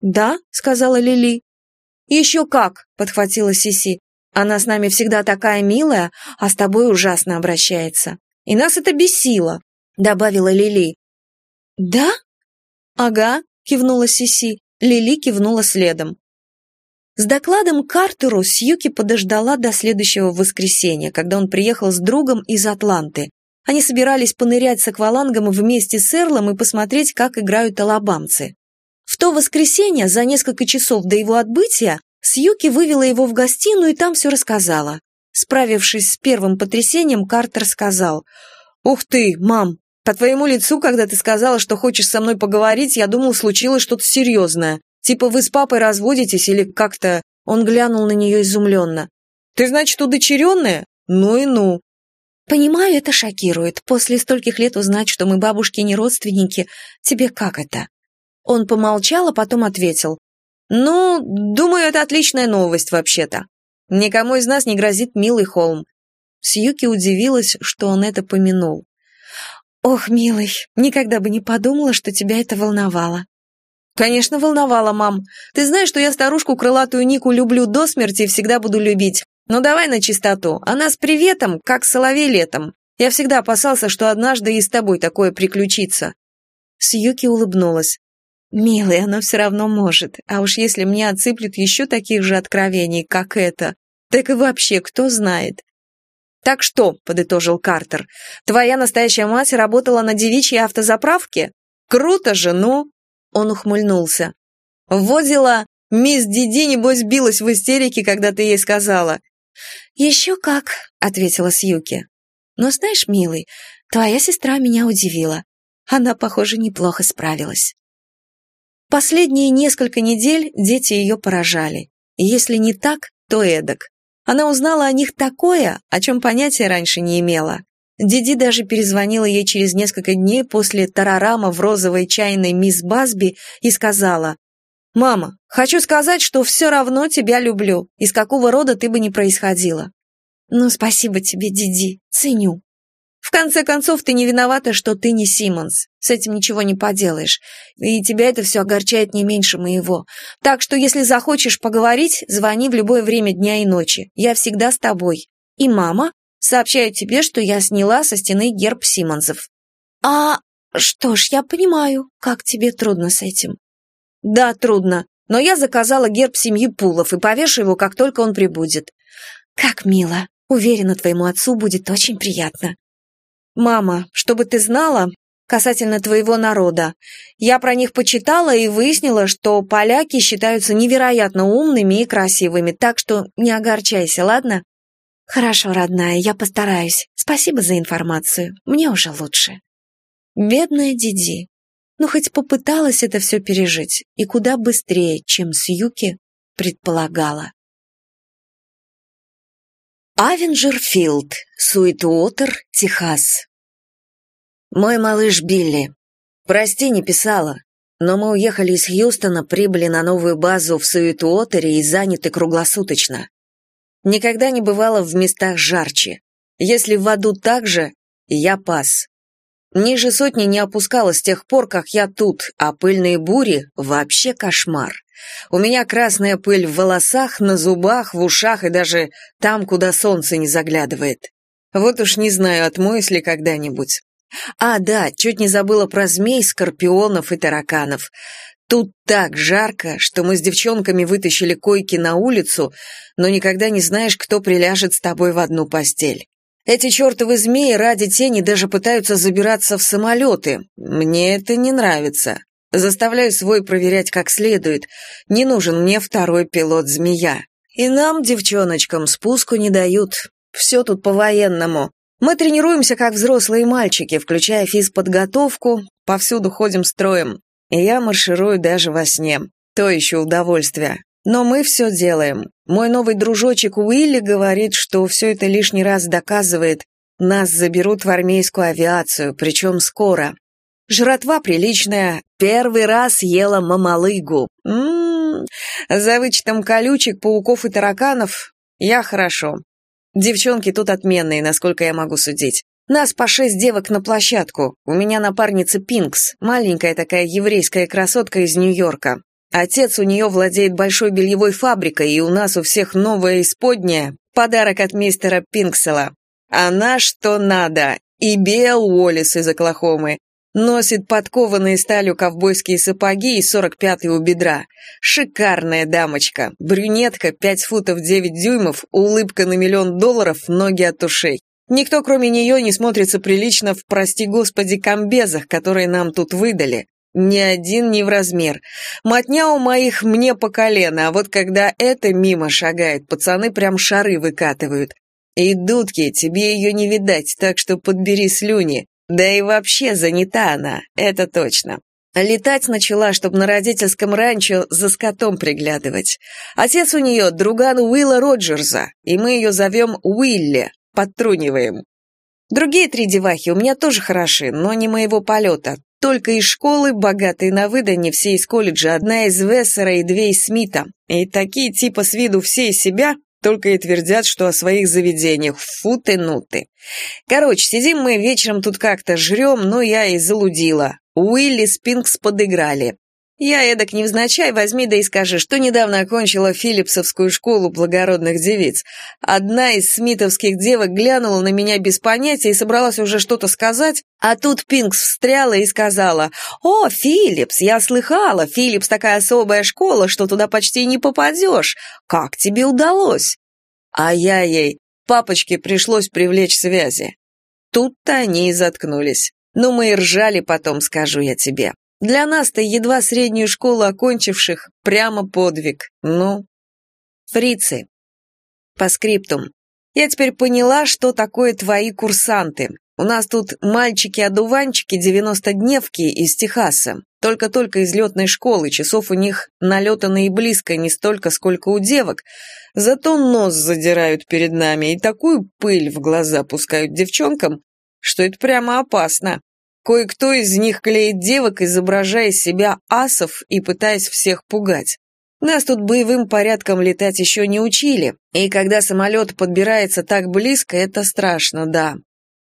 «Да», — сказала Лили. «Еще как», — подхватила Сиси. Она с нами всегда такая милая, а с тобой ужасно обращается. И нас это бесило», — добавила Лили. «Да?» «Ага», — кивнула Сиси. Лили кивнула следом. С докладом Картеру Сьюки подождала до следующего воскресенья, когда он приехал с другом из Атланты. Они собирались понырять с аквалангом вместе с Эрлом и посмотреть, как играют алабамцы. В то воскресенье, за несколько часов до его отбытия, Сьюки вывела его в гостиную и там все рассказала. Справившись с первым потрясением, Картер сказал, «Ух ты, мам, по твоему лицу, когда ты сказала, что хочешь со мной поговорить, я думал, случилось что-то серьезное. Типа вы с папой разводитесь или как-то...» Он глянул на нее изумленно. «Ты, значит, удочеренная? Ну и ну. Понимаю, это шокирует. После стольких лет узнать, что мы бабушки не родственники, тебе как это? Он помолчал, а потом ответил. Ну, думаю, это отличная новость вообще-то. Никому из нас не грозит милый холм. Сьюки удивилась, что он это помянул. «Ох, милый, никогда бы не подумала, что тебя это волновало». «Конечно, волновало, мам. Ты знаешь, что я старушку крылатую Нику люблю до смерти и всегда буду любить. Ну давай на чистоту. Она с приветом, как соловей летом. Я всегда опасался, что однажды и с тобой такое приключится». Сьюки улыбнулась. «Милый, оно все равно может. А уж если мне отсыплют еще таких же откровений, как это, так и вообще кто знает». «Так что», — подытожил Картер, «твоя настоящая мать работала на девичьей автозаправке? Круто же, ну!» Он ухмыльнулся. «Вот дела. Мисс Диди, небось, билась в истерике, когда ты ей сказала. «Еще как», — ответила Сьюки. «Но знаешь, милый, твоя сестра меня удивила. Она, похоже, неплохо справилась». Последние несколько недель дети ее поражали. Если не так, то эдак. Она узнала о них такое, о чем понятия раньше не имела. Диди даже перезвонила ей через несколько дней после тарарама в розовой чайной мисс Басби и сказала, «Мама, хочу сказать, что все равно тебя люблю, из какого рода ты бы ни происходила». «Ну, спасибо тебе, Диди, ценю». «В конце концов, ты не виновата, что ты не Симмонс. С этим ничего не поделаешь. И тебя это все огорчает не меньше моего. Так что, если захочешь поговорить, звони в любое время дня и ночи. Я всегда с тобой. И мама, сообщаю тебе, что я сняла со стены герб Симмонсов». «А, что ж, я понимаю, как тебе трудно с этим. «Да, трудно, но я заказала герб семьи Пулов и повешу его, как только он прибудет». «Как мило. Уверена, твоему отцу будет очень приятно». «Мама, чтобы ты знала, касательно твоего народа, я про них почитала и выяснила, что поляки считаются невероятно умными и красивыми, так что не огорчайся, ладно?» «Хорошо, родная, я постараюсь. Спасибо за информацию. Мне уже лучше». Бедная Диди. Ну, хоть попыталась это все пережить, и куда быстрее, чем Сьюки предполагала. Авенджерфилд, Суитуотер, Техас. Мой малыш Билли. Прости, не писала, но мы уехали из Хьюстона, прибыли на новую базу в Суитуотере и заняты круглосуточно. Никогда не бывало в местах жарче. Если в аду так же, я пас. Ниже сотни не опускалась с тех пор, как я тут, а пыльные бури — вообще кошмар. У меня красная пыль в волосах, на зубах, в ушах и даже там, куда солнце не заглядывает. Вот уж не знаю, отмоюсь ли когда-нибудь. А, да, чуть не забыла про змей, скорпионов и тараканов. Тут так жарко, что мы с девчонками вытащили койки на улицу, но никогда не знаешь, кто приляжет с тобой в одну постель. Эти чертовы змеи ради тени даже пытаются забираться в самолеты. Мне это не нравится. Заставляю свой проверять как следует. Не нужен мне второй пилот-змея. И нам, девчоночкам, спуску не дают. Все тут по-военному. Мы тренируемся как взрослые мальчики, включая физподготовку, повсюду ходим строем. И я марширую даже во сне. То еще удовольствие. Но мы все делаем. Мой новый дружочек Уилли говорит, что все это лишний раз доказывает, нас заберут в армейскую авиацию, причем скоро. Жратва приличная, первый раз ела мамалыгу. М-м-м, за вычетом колючек, пауков и тараканов я хорошо. Девчонки тут отменные, насколько я могу судить. Нас по шесть девок на площадку. У меня напарница Пинкс, маленькая такая еврейская красотка из Нью-Йорка. Отец у нее владеет большой бельевой фабрикой, и у нас у всех новое исподнее, подарок от мистера Пинксела. Она что надо, и Биэл Уоллес из Оклахомы. Носит подкованные сталью ковбойские сапоги и 45-й у бедра. Шикарная дамочка. Брюнетка, 5 футов 9 дюймов, улыбка на миллион долларов, ноги от ушей. Никто, кроме нее, не смотрится прилично в, прости господи, комбезах, которые нам тут выдали. Ни один не в размер. Мотня у моих мне по колено, а вот когда это мимо шагает, пацаны прям шары выкатывают. И, дудки, тебе ее не видать, так что подбери слюни. Да и вообще занята она, это точно. Летать начала, чтобы на родительском ранчо за скотом приглядывать. Отец у нее друган Уилла Роджерса, и мы ее зовем Уилли, подтруниваем. Другие три девахи у меня тоже хороши, но не моего полета. Только из школы, богатые на выдане, все из колледжа, одна из Вессера и две из Смита. И такие типа с виду все из себя, только и твердят, что о своих заведениях. Фу ты, ну ты. Короче, сидим мы вечером тут как-то жрем, но я и залудила. Уилли Спинкс подыграли. Я эдак невзначай возьми да и скажи, что недавно окончила Филипсовскую школу благородных девиц. Одна из смитовских девок глянула на меня без понятия и собралась уже что-то сказать, а тут Пинкс встряла и сказала, «О, Филипс, я слыхала, Филипс такая особая школа, что туда почти не попадешь. Как тебе удалось?» А я ей, папочке пришлось привлечь связи. Тут-то они и заткнулись. Ну, мы и ржали потом, скажу я тебе. Для нас-то едва среднюю школу окончивших прямо подвиг. Ну, фрицы. По скриптум. Я теперь поняла, что такое твои курсанты. У нас тут мальчики-одуванчики 90-дневки из Техаса. Только-только из летной школы, часов у них налетано и близко не столько, сколько у девок. Зато нос задирают перед нами и такую пыль в глаза пускают девчонкам, что это прямо опасно. Кое-кто из них клеит девок, изображая себя асов и пытаясь всех пугать. Нас тут боевым порядком летать еще не учили, и когда самолет подбирается так близко, это страшно, да.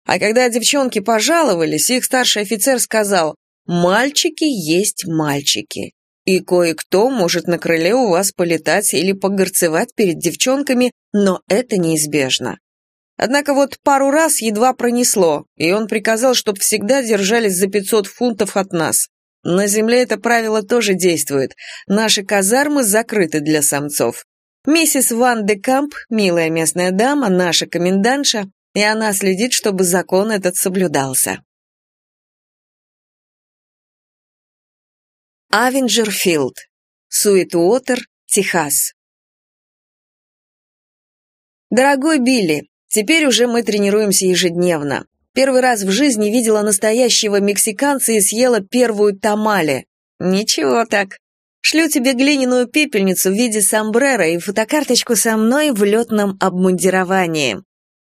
А когда девчонки пожаловались, их старший офицер сказал, «Мальчики есть мальчики, и кое-кто может на крыле у вас полетать или погорцевать перед девчонками, но это неизбежно. Однако вот пару раз едва пронесло, и он приказал, чтобы всегда держались за 500 фунтов от нас. На земле это правило тоже действует. Наши казармы закрыты для самцов. Миссис Ван де Камп, милая местная дама, наша комендантша, и она следит, чтобы закон этот соблюдался. Авенджерфилд, Суитуотер, Техас. Дорогой Билли, Теперь уже мы тренируемся ежедневно. Первый раз в жизни видела настоящего мексиканца и съела первую тамале. Ничего так. Шлю тебе глиняную пепельницу в виде сомбрера и фотокарточку со мной в летном обмундировании.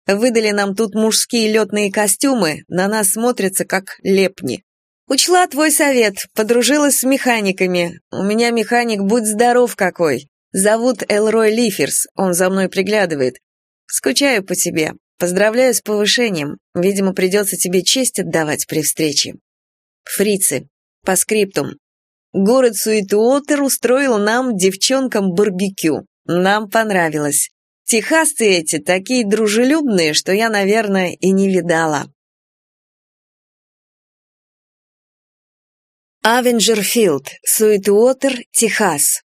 Выдали нам тут мужские летные костюмы, на нас смотрятся как лепни. Учла твой совет, подружилась с механиками. У меня механик будь здоров какой. Зовут Элрой Лиферс, он за мной приглядывает. Скучаю по тебе. Поздравляю с повышением. Видимо, придется тебе честь отдавать при встрече. Фрицы. По скриптум. Город Суитуотер устроил нам, девчонкам, барбекю. Нам понравилось. Техасцы эти такие дружелюбные, что я, наверное, и не видала. Авенджерфилд, Суитуотер, Техас.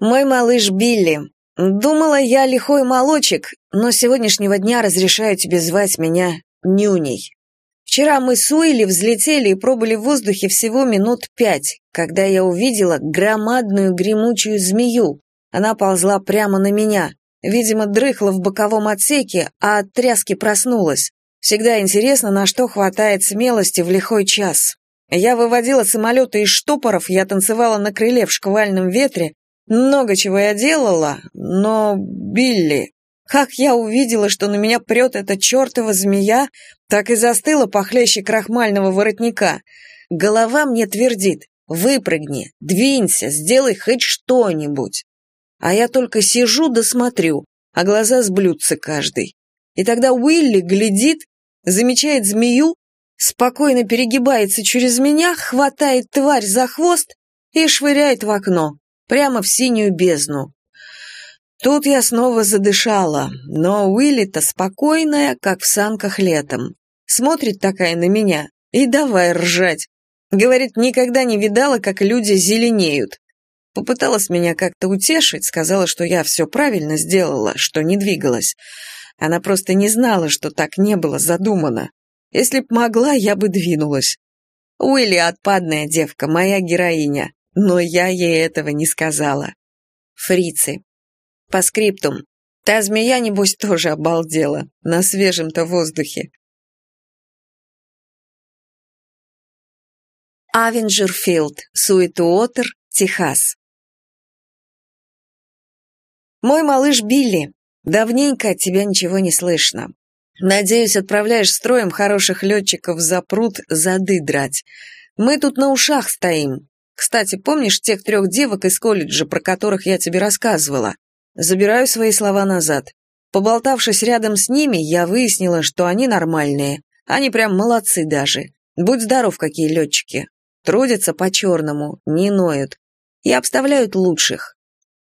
Мой малыш Билли, Думала, я лихой молочек, но с сегодняшнего дня разрешаю тебе звать меня Нюней. Вчера мы с Уилли взлетели и пробыли в воздухе всего минут пять, когда я увидела громадную гремучую змею. Она ползла прямо на меня. Видимо, дрыхла в боковом отсеке, а от тряски проснулась. Всегда интересно, на что хватает смелости в лихой час. Я выводила самолеты из штопоров, я танцевала на крыле в шквальном ветре, много чего я делала, но, Билли, как я увидела, что на меня прет эта чертова змея, так и застыла похлеще крахмального воротника. Голова мне твердит, выпрыгни, двинься, сделай хоть что-нибудь. А я только сижу да смотрю, а глаза сблюдся каждый. И тогда Уилли глядит, замечает змею, спокойно перегибается через меня, хватает тварь за хвост и швыряет в окно, прямо в синюю бездну. Тут я снова задышала, но Уилли-то спокойная, как в санках летом. Смотрит такая на меня и давай ржать. Говорит, никогда не видала, как люди зеленеют. Попыталась меня как-то утешить, сказала, что я все правильно сделала, что не двигалась. Она просто не знала, что так не было задумано. Если б могла, я бы двинулась. Уилли отпадная девка, моя героиня, но я ей этого не сказала. Фрицы. По скриптум. Та змея, небось, тоже обалдела, на свежем-то воздухе. Авенджерфилд, Суэтуотер, Техас. Мой малыш Билли, давненько от тебя ничего не слышно. Надеюсь, отправляешь строем хороших летчиков за пруд зады драть. Мы тут на ушах стоим. Кстати, помнишь тех трех девок из колледжа, про которых я тебе рассказывала? Забираю свои слова назад. Поболтавшись рядом с ними, я выяснила, что они нормальные. Они прям молодцы даже. Будь здоров, какие летчики. Трудятся по-черному, не ноют. И обставляют лучших.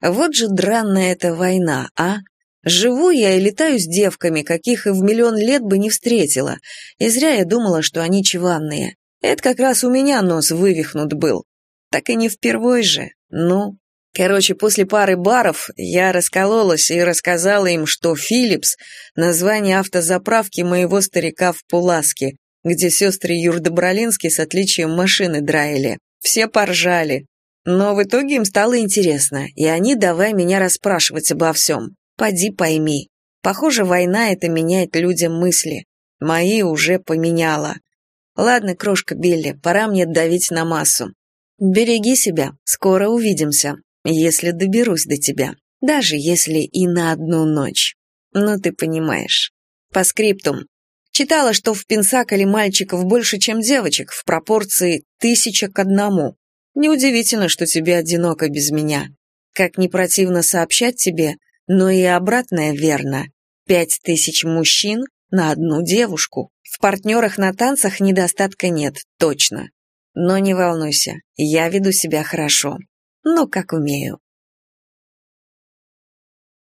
Вот же дранная эта война, а? Живу я и летаю с девками, каких и в миллион лет бы не встретила, и зря я думала, что они чеванные. Это как раз у меня нос вывихнут был. Так и не впервой же, ну. Короче, после пары баров я раскололась и рассказала им, что «Филлипс» — название автозаправки моего старика в Пуласке, где сестры Юрдобролински с отличием машины драили. Все поржали. Но в итоге им стало интересно, и они давай меня расспрашивать обо всем. Поди пойми. Похоже, война это меняет людям мысли. Мои уже поменяла. Ладно, крошка Билли, пора мне давить на массу. Береги себя, скоро увидимся, если доберусь до тебя. Даже если и на одну ночь. Ну, ты понимаешь. По скриптум. Читала, что в Пенсаколе мальчиков больше, чем девочек, в пропорции тысяча к одному. Неудивительно, что тебе одиноко без меня. Как не противно сообщать тебе, но и обратное верно. Пять тысяч мужчин на одну девушку. В партнерах на танцах недостатка нет, точно. Но не волнуйся, я веду себя хорошо. Ну, как умею.